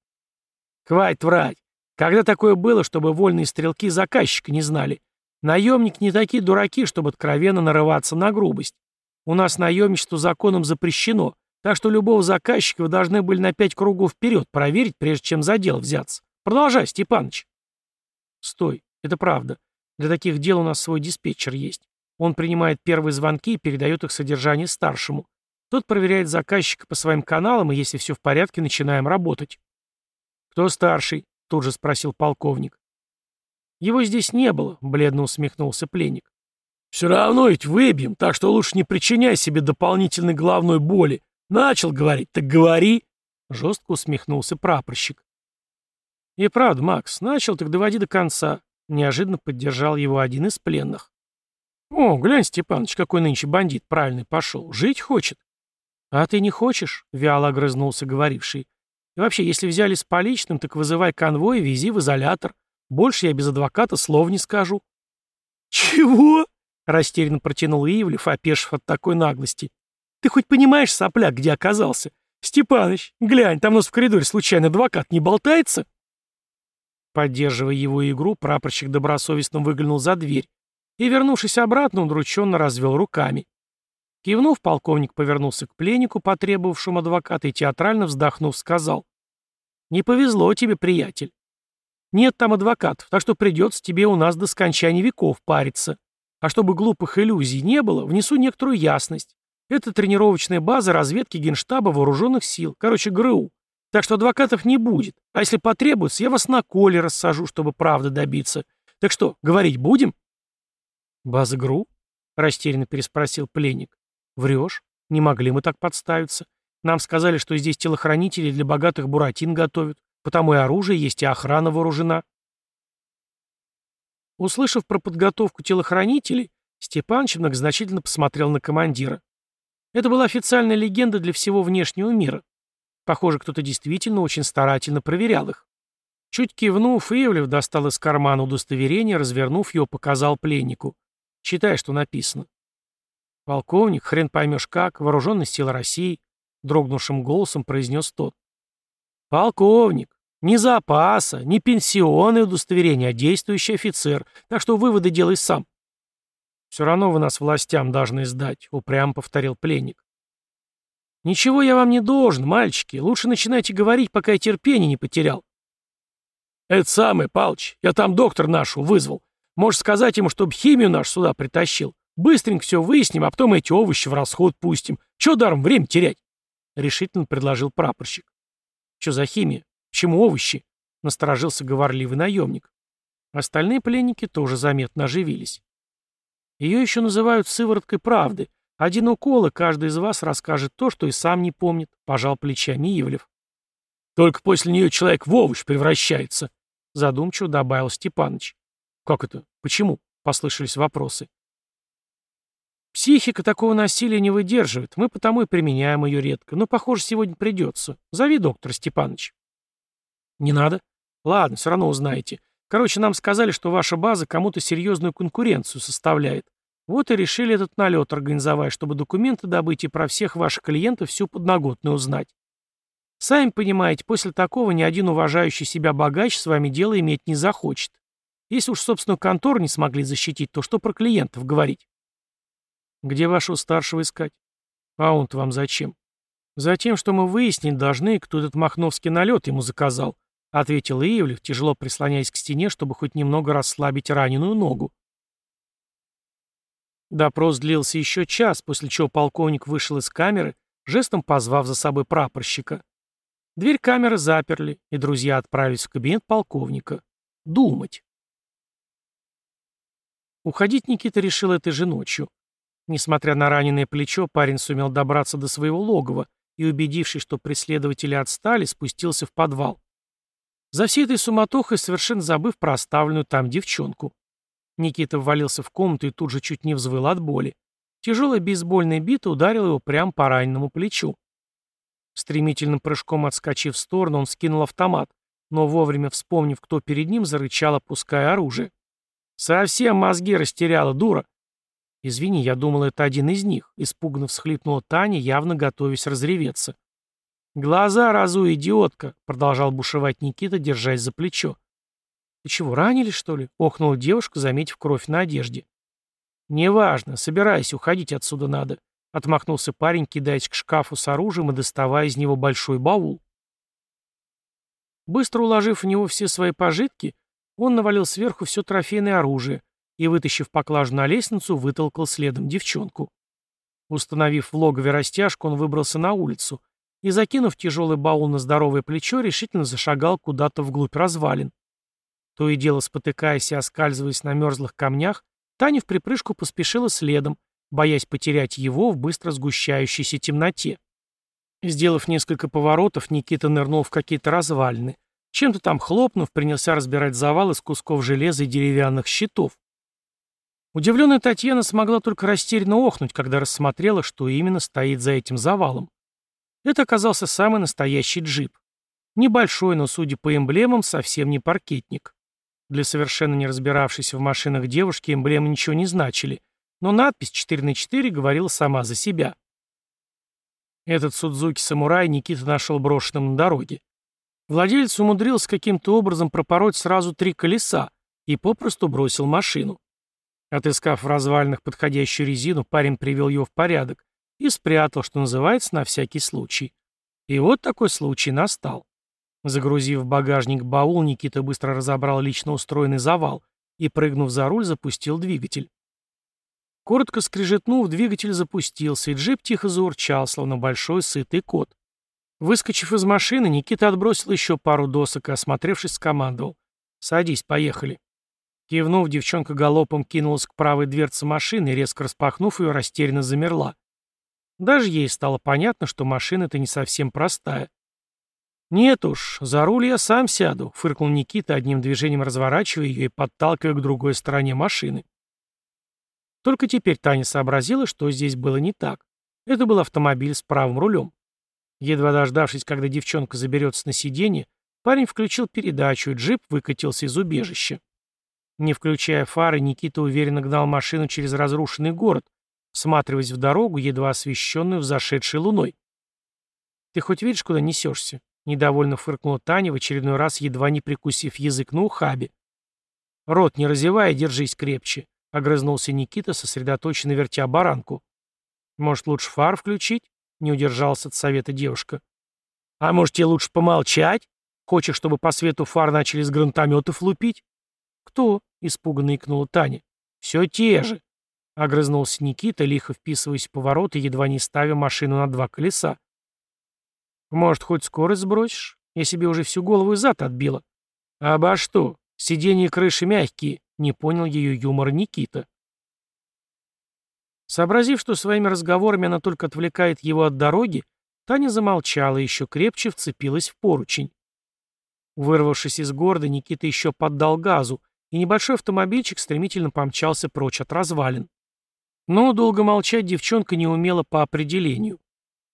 «Хватит врать! Когда такое было, чтобы вольные стрелки заказчика не знали? Наемники не такие дураки, чтобы откровенно нарываться на грубость. У нас наемничество законом запрещено, так что любого заказчика вы должны были на пять кругов вперед проверить, прежде чем за дело взяться. Продолжай, Степаныч. Стой, это правда. Для таких дел у нас свой диспетчер есть. Он принимает первые звонки и передает их содержание старшему. Тот проверяет заказчика по своим каналам, и если все в порядке, начинаем работать. «Кто старший?» — тут же спросил полковник. «Его здесь не было», — бледно усмехнулся пленник. «Все равно ведь выбьем, так что лучше не причиняй себе дополнительной головной боли. Начал говорить, так говори!» — жестко усмехнулся прапорщик. «И правда, Макс, начал, так доводи до конца», — неожиданно поддержал его один из пленных. «О, глянь, Степаныч, какой нынче бандит правильный пошел. Жить хочет». «А ты не хочешь?» — вяло огрызнулся говоривший. «И вообще, если взяли с поличным, так вызывай конвой и вези в изолятор. Больше я без адвоката слов не скажу». «Чего?» — растерянно протянул Ивлев, опешив от такой наглости. «Ты хоть понимаешь, сопляк, где оказался? Степаныч, глянь, там у нас в коридоре случайно адвокат не болтается?» Поддерживая его игру, прапорщик добросовестно выглянул за дверь и, вернувшись обратно, удрученно развел руками. Кивнув, полковник повернулся к пленнику, потребовавшему адвоката, и театрально вздохнув, сказал. «Не повезло тебе, приятель. Нет там адвокатов, так что придется тебе у нас до скончания веков париться. А чтобы глупых иллюзий не было, внесу некоторую ясность. Это тренировочная база разведки Генштаба Вооруженных сил, короче, ГРУ. Так что адвокатов не будет. А если потребуется, я вас на коле рассажу, чтобы правды добиться. Так что, говорить будем?» «База ГРУ?» — растерянно переспросил пленник. «Врешь? Не могли мы так подставиться. Нам сказали, что здесь телохранители для богатых буратин готовят. Потому и оружие есть, и охрана вооружена. Услышав про подготовку телохранителей, Степаныч многозначительно посмотрел на командира. Это была официальная легенда для всего внешнего мира. Похоже, кто-то действительно очень старательно проверял их. Чуть кивнув, Ивлев достал из кармана удостоверение, развернув его, показал пленнику. Читай, что написано. Полковник, хрен поймешь как, вооруженный силы России, дрогнувшим голосом произнес тот. Полковник, ни запаса, ни пенсионное удостоверение, а действующий офицер. Так что выводы делай сам. Все равно вы нас властям должны сдать, упрямо повторил пленник. Ничего я вам не должен, мальчики. Лучше начинайте говорить, пока я терпение не потерял. Это самый, Палыч, я там доктор нашу вызвал. Можешь сказать ему, чтобы химию нашу сюда притащил. Быстренько все выясним, а потом эти овощи в расход пустим. Че даром время терять? Решительно предложил прапорщик. Что за химия? Чему овощи? Насторожился говорливый наемник. Остальные пленники тоже заметно оживились. Ее еще называют сывороткой правды. Один укол, и каждый из вас расскажет то, что и сам не помнит, пожал плечами Ивлев. Только после нее человек в овощ превращается, задумчиво добавил Степаныч. Как это? Почему? Послышались вопросы. Психика такого насилия не выдерживает, мы потому и применяем ее редко, но, похоже, сегодня придется. Зови доктора Степаныч. Не надо. Ладно, все равно узнаете. Короче, нам сказали, что ваша база кому-то серьезную конкуренцию составляет. Вот и решили этот налет организовать, чтобы документы добыть и про всех ваших клиентов всю подноготную узнать. Сами понимаете, после такого ни один уважающий себя богач с вами дело иметь не захочет. Если уж собственную контору не смогли защитить, то что про клиентов говорить? Где вашего старшего искать? А он-то вам зачем? Затем, что мы выяснить должны, кто этот махновский налет ему заказал, — ответил Ивлев, тяжело прислоняясь к стене, чтобы хоть немного расслабить раненую ногу. Допрос длился еще час, после чего полковник вышел из камеры, жестом позвав за собой прапорщика. Дверь камеры заперли, и друзья отправились в кабинет полковника. Думать. Уходить Никита решил этой же ночью. Несмотря на раненое плечо, парень сумел добраться до своего логова, и, убедившись, что преследователи отстали, спустился в подвал. За всей этой суматохой, совершенно забыв про оставленную там девчонку. Никита ввалился в комнату и тут же чуть не взвыл от боли. Тяжелая бейсбольная бита ударила его прямо по раненому плечу. Стремительным прыжком отскочив в сторону, он скинул автомат, но вовремя вспомнив, кто перед ним, зарычал, опуская оружие. «Совсем мозги растеряла, дура!» «Извини, я думал, это один из них», — испуганно всхлипнула Таня, явно готовясь разреветься. «Глаза разу, идиотка!» — продолжал бушевать Никита, держась за плечо. «Ты чего, ранили, что ли?» — охнула девушка, заметив кровь на одежде. «Неважно, собирайся, уходить отсюда надо», — отмахнулся парень, кидаясь к шкафу с оружием и доставая из него большой баул. Быстро уложив в него все свои пожитки, он навалил сверху все трофейное оружие, и, вытащив поклажу на лестницу, вытолкал следом девчонку. Установив в логове растяжку, он выбрался на улицу и, закинув тяжелый баул на здоровое плечо, решительно зашагал куда-то вглубь развалин. То и дело спотыкаясь и оскальзываясь на мерзлых камнях, Таня в припрыжку поспешила следом, боясь потерять его в быстро сгущающейся темноте. Сделав несколько поворотов, Никита нырнул в какие-то развалины. Чем-то там хлопнув, принялся разбирать завал из кусков железа и деревянных щитов. Удивленная Татьяна смогла только растерянно охнуть, когда рассмотрела, что именно стоит за этим завалом. Это оказался самый настоящий джип. Небольшой, но, судя по эмблемам, совсем не паркетник. Для совершенно не разбиравшейся в машинах девушки эмблемы ничего не значили, но надпись 4 на 4 говорила сама за себя. Этот Судзуки-самурай Никита нашел брошенным на дороге. Владелец умудрился каким-то образом пропороть сразу три колеса и попросту бросил машину. Отыскав в развалинах подходящую резину, парень привел ее в порядок и спрятал, что называется, на всякий случай. И вот такой случай настал. Загрузив в багажник баул, Никита быстро разобрал лично устроенный завал и, прыгнув за руль, запустил двигатель. Коротко скрежетнув, двигатель запустился, и джип тихо заурчал, словно большой сытый кот. Выскочив из машины, Никита отбросил еще пару досок и, осмотревшись, скомандовал. «Садись, поехали». Кивнув, девчонка галопом кинулась к правой дверце машины резко распахнув ее, растерянно замерла. Даже ей стало понятно, что машина-то не совсем простая. «Нет уж, за руль я сам сяду», — фыркнул Никита, одним движением разворачивая ее и подталкивая к другой стороне машины. Только теперь Таня сообразила, что здесь было не так. Это был автомобиль с правым рулем. Едва дождавшись, когда девчонка заберется на сиденье, парень включил передачу, и джип выкатился из убежища. Не включая фары, Никита уверенно гнал машину через разрушенный город, всматриваясь в дорогу, едва освещенную взошедшей луной. «Ты хоть видишь, куда несешься?» — недовольно фыркнула Таня, в очередной раз едва не прикусив язык на ухабе. «Рот не разевай, держись крепче», — огрызнулся Никита, сосредоточенно вертя баранку. «Может, лучше фар включить?» — не удержался от совета девушка. «А может, тебе лучше помолчать? Хочешь, чтобы по свету фар начали с гранатометов лупить?» «Кто?» — испуганно икнула Таня. «Все те же», — огрызнулся Никита, лихо вписываясь в поворот и едва не ставя машину на два колеса. «Может, хоть скорость сбросишь? Я себе уже всю голову и зад отбила». «Обо что? Сиденья и крыши мягкие», — не понял ее юмор Никита. Сообразив, что своими разговорами она только отвлекает его от дороги, Таня замолчала и еще крепче вцепилась в поручень. Вырвавшись из города, Никита еще поддал газу, и небольшой автомобильчик стремительно помчался прочь от развалин. Но долго молчать девчонка не умела по определению.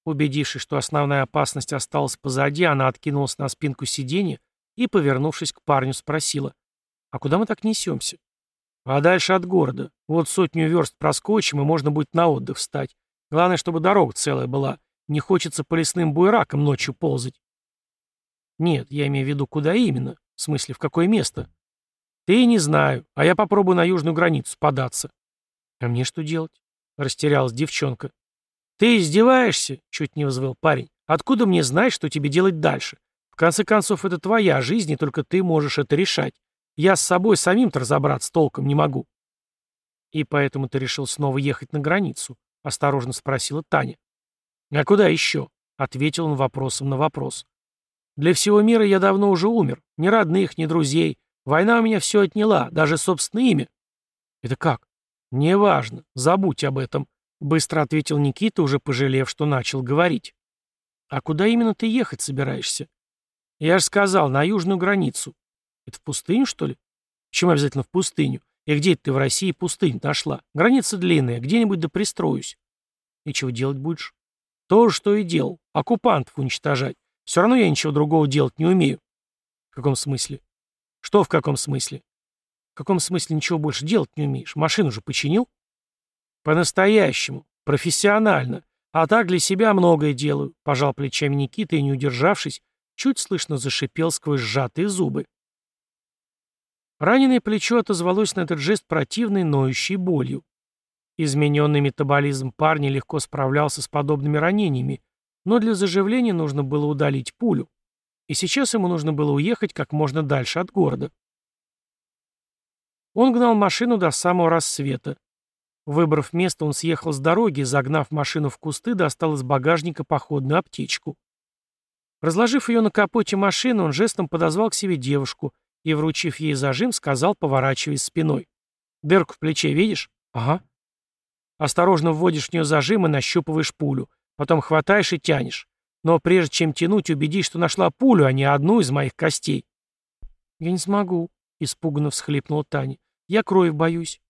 Убедившись, что основная опасность осталась позади, она откинулась на спинку сиденья и, повернувшись к парню, спросила, «А куда мы так несемся?» «А дальше от города. Вот сотню верст проскочим, и можно будет на отдых встать. Главное, чтобы дорога целая была. Не хочется по лесным буеракам ночью ползать». «Нет, я имею в виду, куда именно. В смысле, в какое место?» «Ты не знаю, а я попробую на южную границу податься». «А мне что делать?» — растерялась девчонка. «Ты издеваешься?» — чуть не взвыл парень. «Откуда мне знать, что тебе делать дальше? В конце концов, это твоя жизнь, и только ты можешь это решать. Я с собой самим-то разобраться толком не могу». «И поэтому ты решил снова ехать на границу?» — осторожно спросила Таня. «А куда еще?» — ответил он вопросом на вопрос. «Для всего мира я давно уже умер. Ни родных, ни друзей. Война у меня все отняла, даже собственное имя. Это как? Неважно, забудь об этом, быстро ответил Никита, уже пожалев, что начал говорить. А куда именно ты ехать собираешься? Я же сказал, на южную границу. Это в пустыню, что ли? Почему обязательно в пустыню? И где ты в России пустынь нашла? Граница длинная, где-нибудь да пристроюсь. И чего делать будешь? То же, что и делал. Оккупантов уничтожать. Все равно я ничего другого делать не умею. В каком смысле? Что в каком смысле? В каком смысле ничего больше делать не умеешь? Машину же починил? По-настоящему. Профессионально. А так для себя многое делаю. Пожал плечами Никита и, не удержавшись, чуть слышно зашипел сквозь сжатые зубы. Раненое плечо отозвалось на этот жест противной ноющей болью. Измененный метаболизм парня легко справлялся с подобными ранениями, но для заживления нужно было удалить пулю. И сейчас ему нужно было уехать как можно дальше от города. Он гнал машину до самого рассвета. Выбрав место, он съехал с дороги, загнав машину в кусты, достал из багажника походную аптечку. Разложив ее на капоте машины, он жестом подозвал к себе девушку и, вручив ей зажим, сказал, поворачиваясь спиной. «Дырку в плече видишь?» «Ага». Осторожно вводишь в нее зажим и нащупываешь пулю. Потом хватаешь и тянешь. Но прежде чем тянуть, убедись, что нашла пулю, а не одну из моих костей. «Я не смогу», — испуганно всхлипнула Таня. «Я крови боюсь».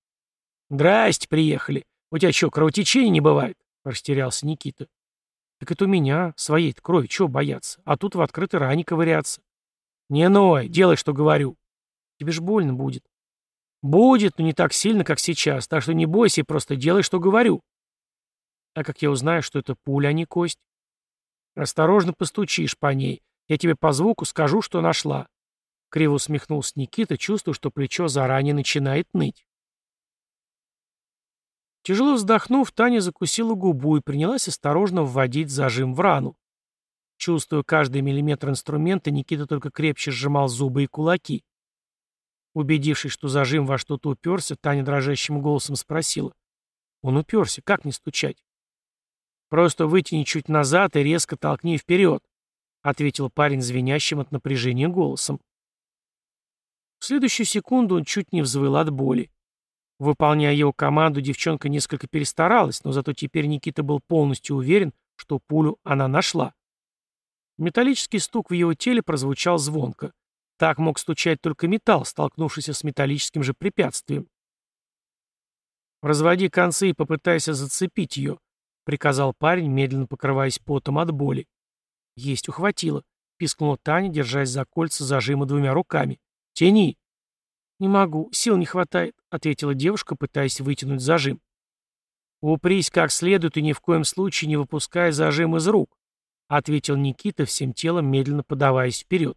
«Здрасте, приехали. У тебя что, кровотечения не бывает?» — растерялся Никита. «Так это у меня, своей-то крови, чего бояться? А тут в открытой ране ковыряться». «Не ной, делай, что говорю». «Тебе ж больно будет». «Будет, но не так сильно, как сейчас, так что не бойся и просто делай, что говорю». «А как я узнаю, что это пуля, а не кость?» «Осторожно постучишь по ней. Я тебе по звуку скажу, что нашла». Криво усмехнулся Никита, чувствуя, что плечо заранее начинает ныть. Тяжело вздохнув, Таня закусила губу и принялась осторожно вводить зажим в рану. Чувствуя каждый миллиметр инструмента, Никита только крепче сжимал зубы и кулаки. Убедившись, что зажим во что-то уперся, Таня дрожащим голосом спросила. «Он уперся, как не стучать?» «Просто вытяни чуть назад и резко толкни вперед», — ответил парень звенящим от напряжения голосом. В следующую секунду он чуть не взвыл от боли. Выполняя его команду, девчонка несколько перестаралась, но зато теперь Никита был полностью уверен, что пулю она нашла. Металлический стук в его теле прозвучал звонко. Так мог стучать только металл, столкнувшийся с металлическим же препятствием. «Разводи концы и попытайся зацепить ее», — приказал парень, медленно покрываясь потом от боли. «Есть ухватило», — пискнула Таня, держась за кольца зажима двумя руками. «Тяни!» «Не могу, сил не хватает», — ответила девушка, пытаясь вытянуть зажим. «Упрись как следует и ни в коем случае не выпускай зажим из рук», ответил Никита, всем телом медленно подаваясь вперед.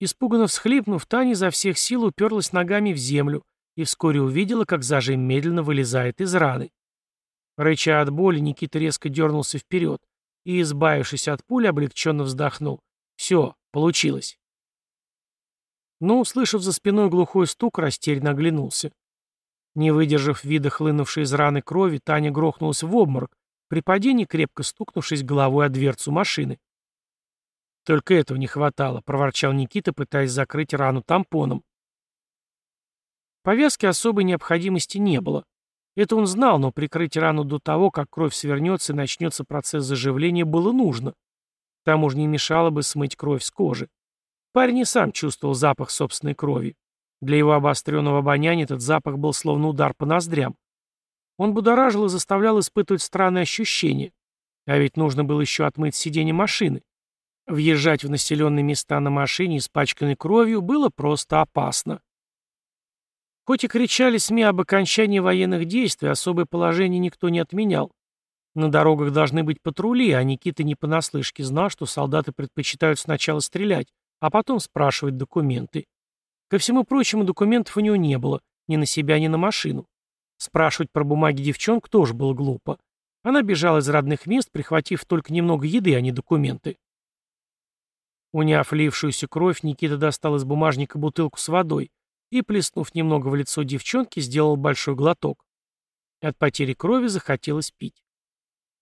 Испуганно всхлипнув, Таня изо всех сил уперлась ногами в землю и вскоре увидела, как зажим медленно вылезает из раны. Рыча от боли, Никита резко дернулся вперед и, избавившись от пули, облегченно вздохнул. «Все, получилось». Но, услышав за спиной глухой стук, растерянно оглянулся. Не выдержав вида хлынувшей из раны крови, Таня грохнулась в обморок, при падении крепко стукнувшись головой о дверцу машины. «Только этого не хватало», — проворчал Никита, пытаясь закрыть рану тампоном. Повязки особой необходимости не было. Это он знал, но прикрыть рану до того, как кровь свернется и начнется процесс заживления, было нужно. К тому же не мешало бы смыть кровь с кожи. Парень и сам чувствовал запах собственной крови. Для его обостренного обоняния этот запах был словно удар по ноздрям. Он будоражил и заставлял испытывать странные ощущения. А ведь нужно было еще отмыть сиденье машины. Въезжать в населенные места на машине, испачканной кровью, было просто опасно. Хоть и кричали СМИ об окончании военных действий, особое положение никто не отменял. На дорогах должны быть патрули, а Никита не понаслышке знал, что солдаты предпочитают сначала стрелять, а потом спрашивать документы. Ко всему прочему, документов у него не было, ни на себя, ни на машину. Спрашивать про бумаги девчонок тоже было глупо. Она бежала из родных мест, прихватив только немного еды, а не документы. Уняв лившуюся кровь, Никита достал из бумажника бутылку с водой и, плеснув немного в лицо девчонки, сделал большой глоток. От потери крови захотелось пить.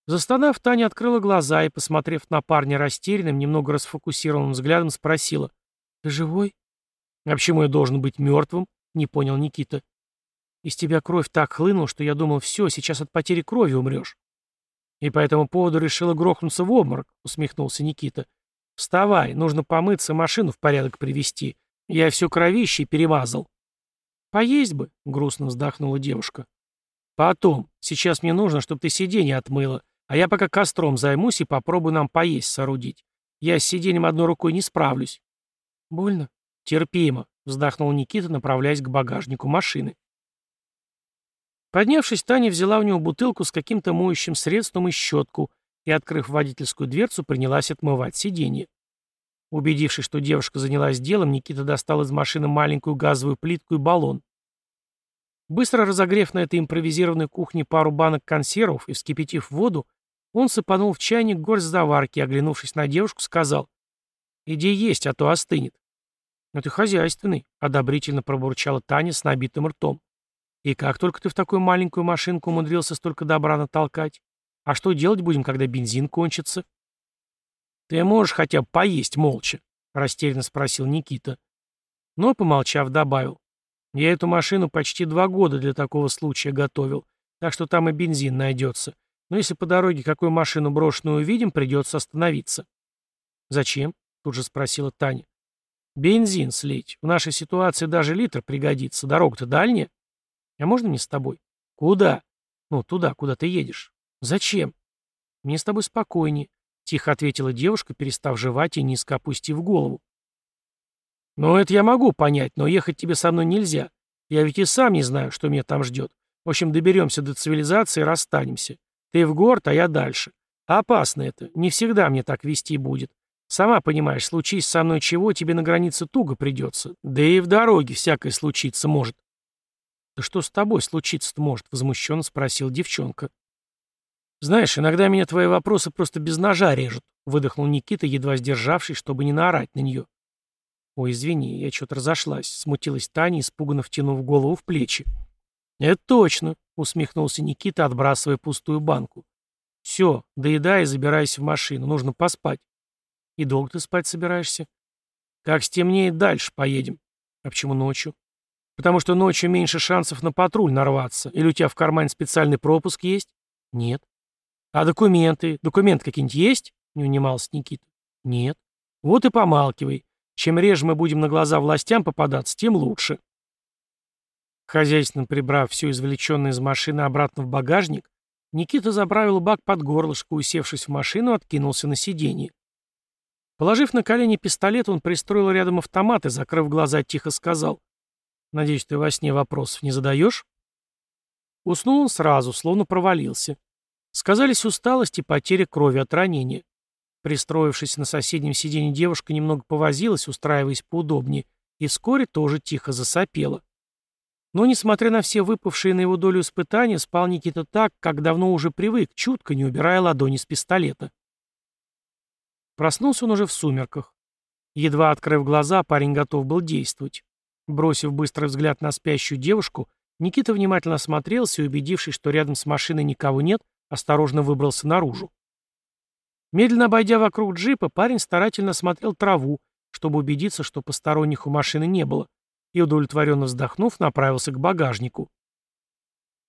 Застонав, Таня открыла глаза и, посмотрев на парня растерянным, немного расфокусированным взглядом, спросила. «Ты живой?» «А почему я должен быть мертвым?» — не понял Никита. Из тебя кровь так хлынула, что я думал, все, сейчас от потери крови умрешь. И по этому поводу решила грохнуться в обморок, усмехнулся Никита. Вставай, нужно помыться, машину в порядок привести. Я все кровище перемазал. поесть бы», — грустно вздохнула девушка. «Потом. Сейчас мне нужно, чтобы ты сиденье отмыла, а я пока костром займусь и попробую нам поесть соорудить. Я с сиденьем одной рукой не справлюсь». «Больно?» «Терпимо», — вздохнул Никита, направляясь к багажнику машины. Поднявшись, Таня взяла у него бутылку с каким-то моющим средством и щетку и, открыв водительскую дверцу, принялась отмывать сиденье. Убедившись, что девушка занялась делом, Никита достал из машины маленькую газовую плитку и баллон. Быстро разогрев на этой импровизированной кухне пару банок консервов и вскипятив воду, он сыпанул в чайник горсть заварки и, оглянувшись на девушку, сказал «Иди есть, а то остынет». «Но ты хозяйственный», — одобрительно пробурчала Таня с набитым ртом. «И как только ты в такую маленькую машинку умудрился столько добра натолкать? А что делать будем, когда бензин кончится?» «Ты можешь хотя бы поесть молча?» — растерянно спросил Никита. Но, помолчав, добавил. «Я эту машину почти два года для такого случая готовил, так что там и бензин найдется. Но если по дороге какую машину брошенную увидим, придется остановиться». «Зачем?» — тут же спросила Таня. Бензин слить. В нашей ситуации даже литр пригодится. Дорога-то дальняя. А можно мне с тобой? Куда? Ну, туда, куда ты едешь. Зачем? Мне с тобой спокойнее. Тихо ответила девушка, перестав жевать и низко опустив голову. Ну, это я могу понять, но ехать тебе со мной нельзя. Я ведь и сам не знаю, что меня там ждет. В общем, доберемся до цивилизации и расстанемся. Ты в город, а я дальше. Опасно это. Не всегда мне так вести будет. Сама понимаешь, случись со мной чего, тебе на границе туго придется. Да и в дороге всякое случиться может. Да что с тобой случиться-то может? Возмущенно спросил девчонка. Знаешь, иногда меня твои вопросы просто без ножа режут, выдохнул Никита, едва сдержавшись, чтобы не наорать на нее. Ой, извини, я что-то разошлась, смутилась Таня, испуганно втянув голову в плечи. Это точно, усмехнулся Никита, отбрасывая пустую банку. Все, доедай и забирайся в машину, нужно поспать. И долго ты спать собираешься? Как стемнеет, дальше поедем. А почему ночью? Потому что ночью меньше шансов на патруль нарваться. Или у тебя в кармане специальный пропуск есть? Нет. А документы? Документы какие-нибудь есть? Не унимался Никита. Нет. Вот и помалкивай. Чем реже мы будем на глаза властям попадаться, тем лучше. Хозяйственно прибрав все извлеченное из машины обратно в багажник, Никита заправил бак под горлышко, усевшись в машину, откинулся на сиденье. Положив на колени пистолет, он пристроил рядом автомат и, закрыв глаза, тихо сказал. «Надеюсь, ты во сне вопросов не задаешь?» Уснул он сразу, словно провалился. Сказались усталость и потеря крови от ранения. Пристроившись на соседнем сиденье, девушка немного повозилась, устраиваясь поудобнее, и вскоре тоже тихо засопела. Но, несмотря на все выпавшие на его долю испытания, спал Никита так, как давно уже привык, чутко не убирая ладони с пистолета. Проснулся он уже в сумерках. Едва открыв глаза, парень готов был действовать. Бросив быстрый взгляд на спящую девушку, Никита внимательно осмотрелся и, убедившись, что рядом с машиной никого нет, осторожно выбрался наружу. Медленно обойдя вокруг джипа, парень старательно смотрел траву, чтобы убедиться, что посторонних у машины не было, и, удовлетворенно вздохнув, направился к багажнику.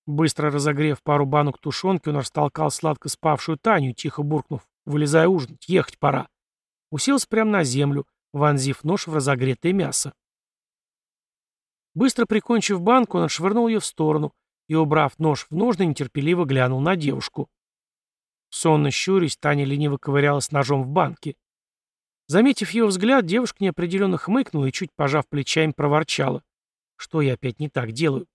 Быстро разогрев пару банок тушенки, он растолкал сладко спавшую Таню, тихо буркнув Вылезай ужинать, ехать пора. Уселся прямо на землю, вонзив нож в разогретое мясо. Быстро прикончив банку, он отшвырнул ее в сторону и, убрав нож в ножны, нетерпеливо глянул на девушку. Сонно щурясь, Таня лениво ковырялась ножом в банке. Заметив его взгляд, девушка неопределенно хмыкнула и, чуть пожав плечами, проворчала. «Что я опять не так делаю?»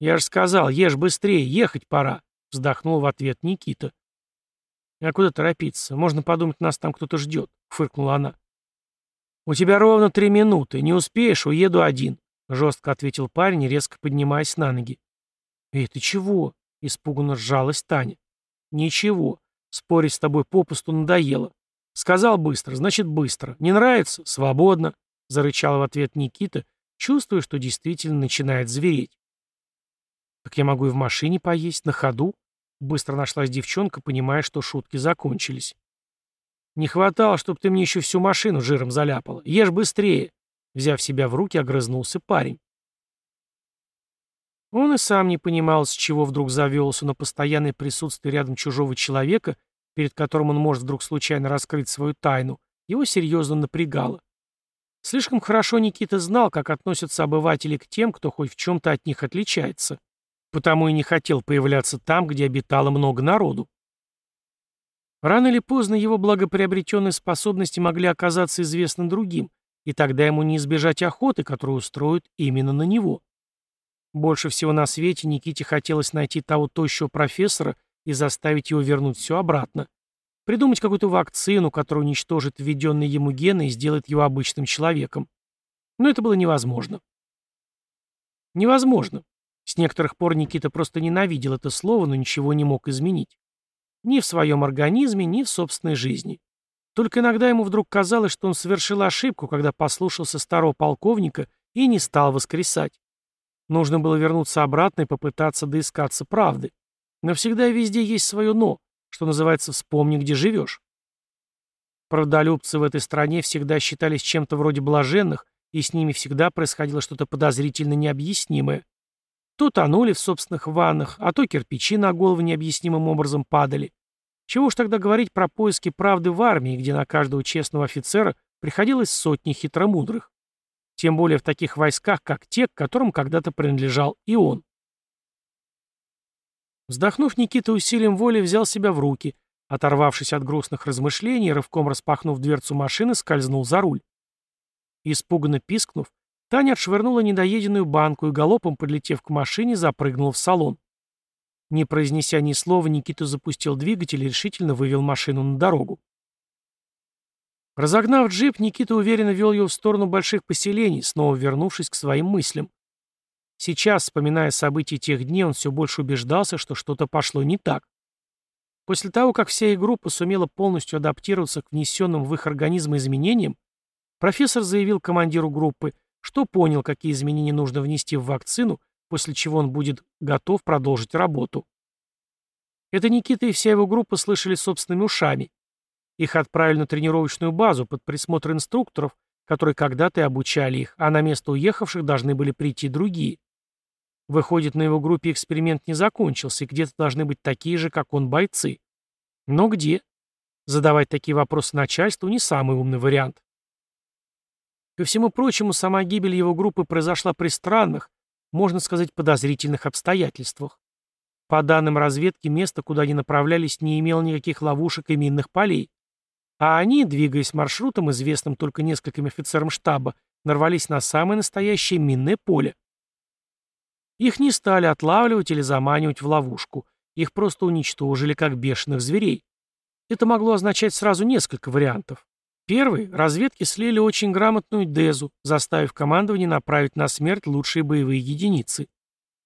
«Я же сказал, ешь быстрее, ехать пора», — вздохнул в ответ Никита. «А куда торопиться? Можно подумать, нас там кто-то ждет», — фыркнула она. «У тебя ровно три минуты. Не успеешь, уеду один», — жестко ответил парень, резко поднимаясь на ноги. «Эй, ты чего?» — испуганно сжалась Таня. «Ничего. Спорить с тобой попусту надоело. Сказал быстро, значит быстро. Не нравится? Свободно», — зарычал в ответ Никита, чувствуя, что действительно начинает звереть. «Так я могу и в машине поесть, на ходу», Быстро нашлась девчонка, понимая, что шутки закончились. «Не хватало, чтобы ты мне еще всю машину жиром заляпала. Ешь быстрее!» Взяв себя в руки, огрызнулся парень. Он и сам не понимал, с чего вдруг завелся, но постоянное присутствие рядом чужого человека, перед которым он может вдруг случайно раскрыть свою тайну, его серьезно напрягало. Слишком хорошо Никита знал, как относятся обыватели к тем, кто хоть в чем-то от них отличается. Потому и не хотел появляться там, где обитало много народу. Рано или поздно его благоприобретенные способности могли оказаться известны другим, и тогда ему не избежать охоты, которую устроят именно на него. Больше всего на свете Никите хотелось найти того тощего профессора и заставить его вернуть все обратно. Придумать какую-то вакцину, которая уничтожит введенные ему гены и сделает его обычным человеком. Но это было невозможно. Невозможно. С некоторых пор Никита просто ненавидел это слово, но ничего не мог изменить. Ни в своем организме, ни в собственной жизни. Только иногда ему вдруг казалось, что он совершил ошибку, когда послушался старого полковника и не стал воскресать. Нужно было вернуться обратно и попытаться доискаться правды. Но всегда и везде есть свое «но», что называется «вспомни, где живешь». Правдолюбцы в этой стране всегда считались чем-то вроде блаженных, и с ними всегда происходило что-то подозрительно необъяснимое. То тонули в собственных ваннах, а то кирпичи на голову необъяснимым образом падали. Чего уж тогда говорить про поиски правды в армии, где на каждого честного офицера приходилось сотни хитромудрых. Тем более в таких войсках, как те, к которым когда-то принадлежал и он. Вздохнув, Никита усилием воли взял себя в руки, оторвавшись от грустных размышлений, рывком распахнув дверцу машины, скользнул за руль. Испуганно пискнув, Таня отшвырнула недоеденную банку и, галопом подлетев к машине, запрыгнула в салон. Не произнеся ни слова, Никита запустил двигатель и решительно вывел машину на дорогу. Разогнав джип, Никита уверенно вел его в сторону больших поселений, снова вернувшись к своим мыслям. Сейчас, вспоминая события тех дней, он все больше убеждался, что что-то пошло не так. После того, как вся их группа сумела полностью адаптироваться к внесенным в их организм изменениям, профессор заявил командиру группы, что понял, какие изменения нужно внести в вакцину, после чего он будет готов продолжить работу. Это Никита и вся его группа слышали собственными ушами. Их отправили на тренировочную базу под присмотр инструкторов, которые когда-то и обучали их, а на место уехавших должны были прийти другие. Выходит, на его группе эксперимент не закончился, и где-то должны быть такие же, как он, бойцы. Но где? Задавать такие вопросы начальству не самый умный вариант. Ко всему прочему, сама гибель его группы произошла при странных, можно сказать, подозрительных обстоятельствах. По данным разведки, место, куда они направлялись, не имело никаких ловушек и минных полей. А они, двигаясь маршрутом, известным только нескольким офицерам штаба, нарвались на самое настоящее минное поле. Их не стали отлавливать или заманивать в ловушку. Их просто уничтожили, как бешеных зверей. Это могло означать сразу несколько вариантов. Первый – разведки слили очень грамотную Дезу, заставив командование направить на смерть лучшие боевые единицы.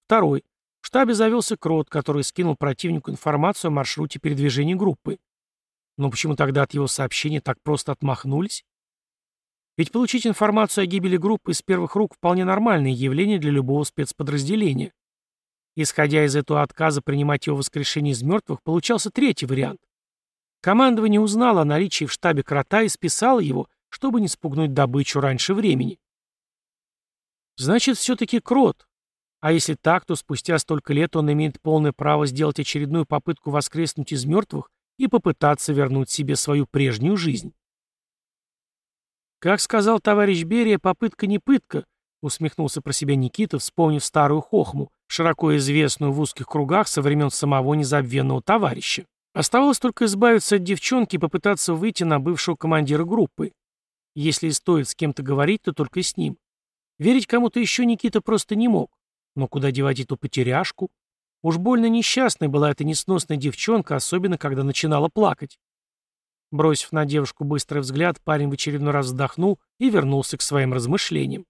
Второй – в штабе завелся Крот, который скинул противнику информацию о маршруте передвижения группы. Но почему тогда от его сообщения так просто отмахнулись? Ведь получить информацию о гибели группы из первых рук вполне нормальное явление для любого спецподразделения. Исходя из этого отказа принимать его воскрешение из мертвых, получался третий вариант. Командование узнало о наличии в штабе крота и списало его, чтобы не спугнуть добычу раньше времени. Значит, все-таки крот. А если так, то спустя столько лет он имеет полное право сделать очередную попытку воскреснуть из мертвых и попытаться вернуть себе свою прежнюю жизнь. Как сказал товарищ Берия, попытка не пытка, усмехнулся про себя Никита, вспомнив старую хохму, широко известную в узких кругах со времен самого незабвенного товарища. Оставалось только избавиться от девчонки и попытаться выйти на бывшего командира группы. Если и стоит с кем-то говорить, то только с ним. Верить кому-то еще Никита просто не мог. Но куда девать эту потеряшку? Уж больно несчастной была эта несносная девчонка, особенно когда начинала плакать. Бросив на девушку быстрый взгляд, парень в очередной раз вздохнул и вернулся к своим размышлениям.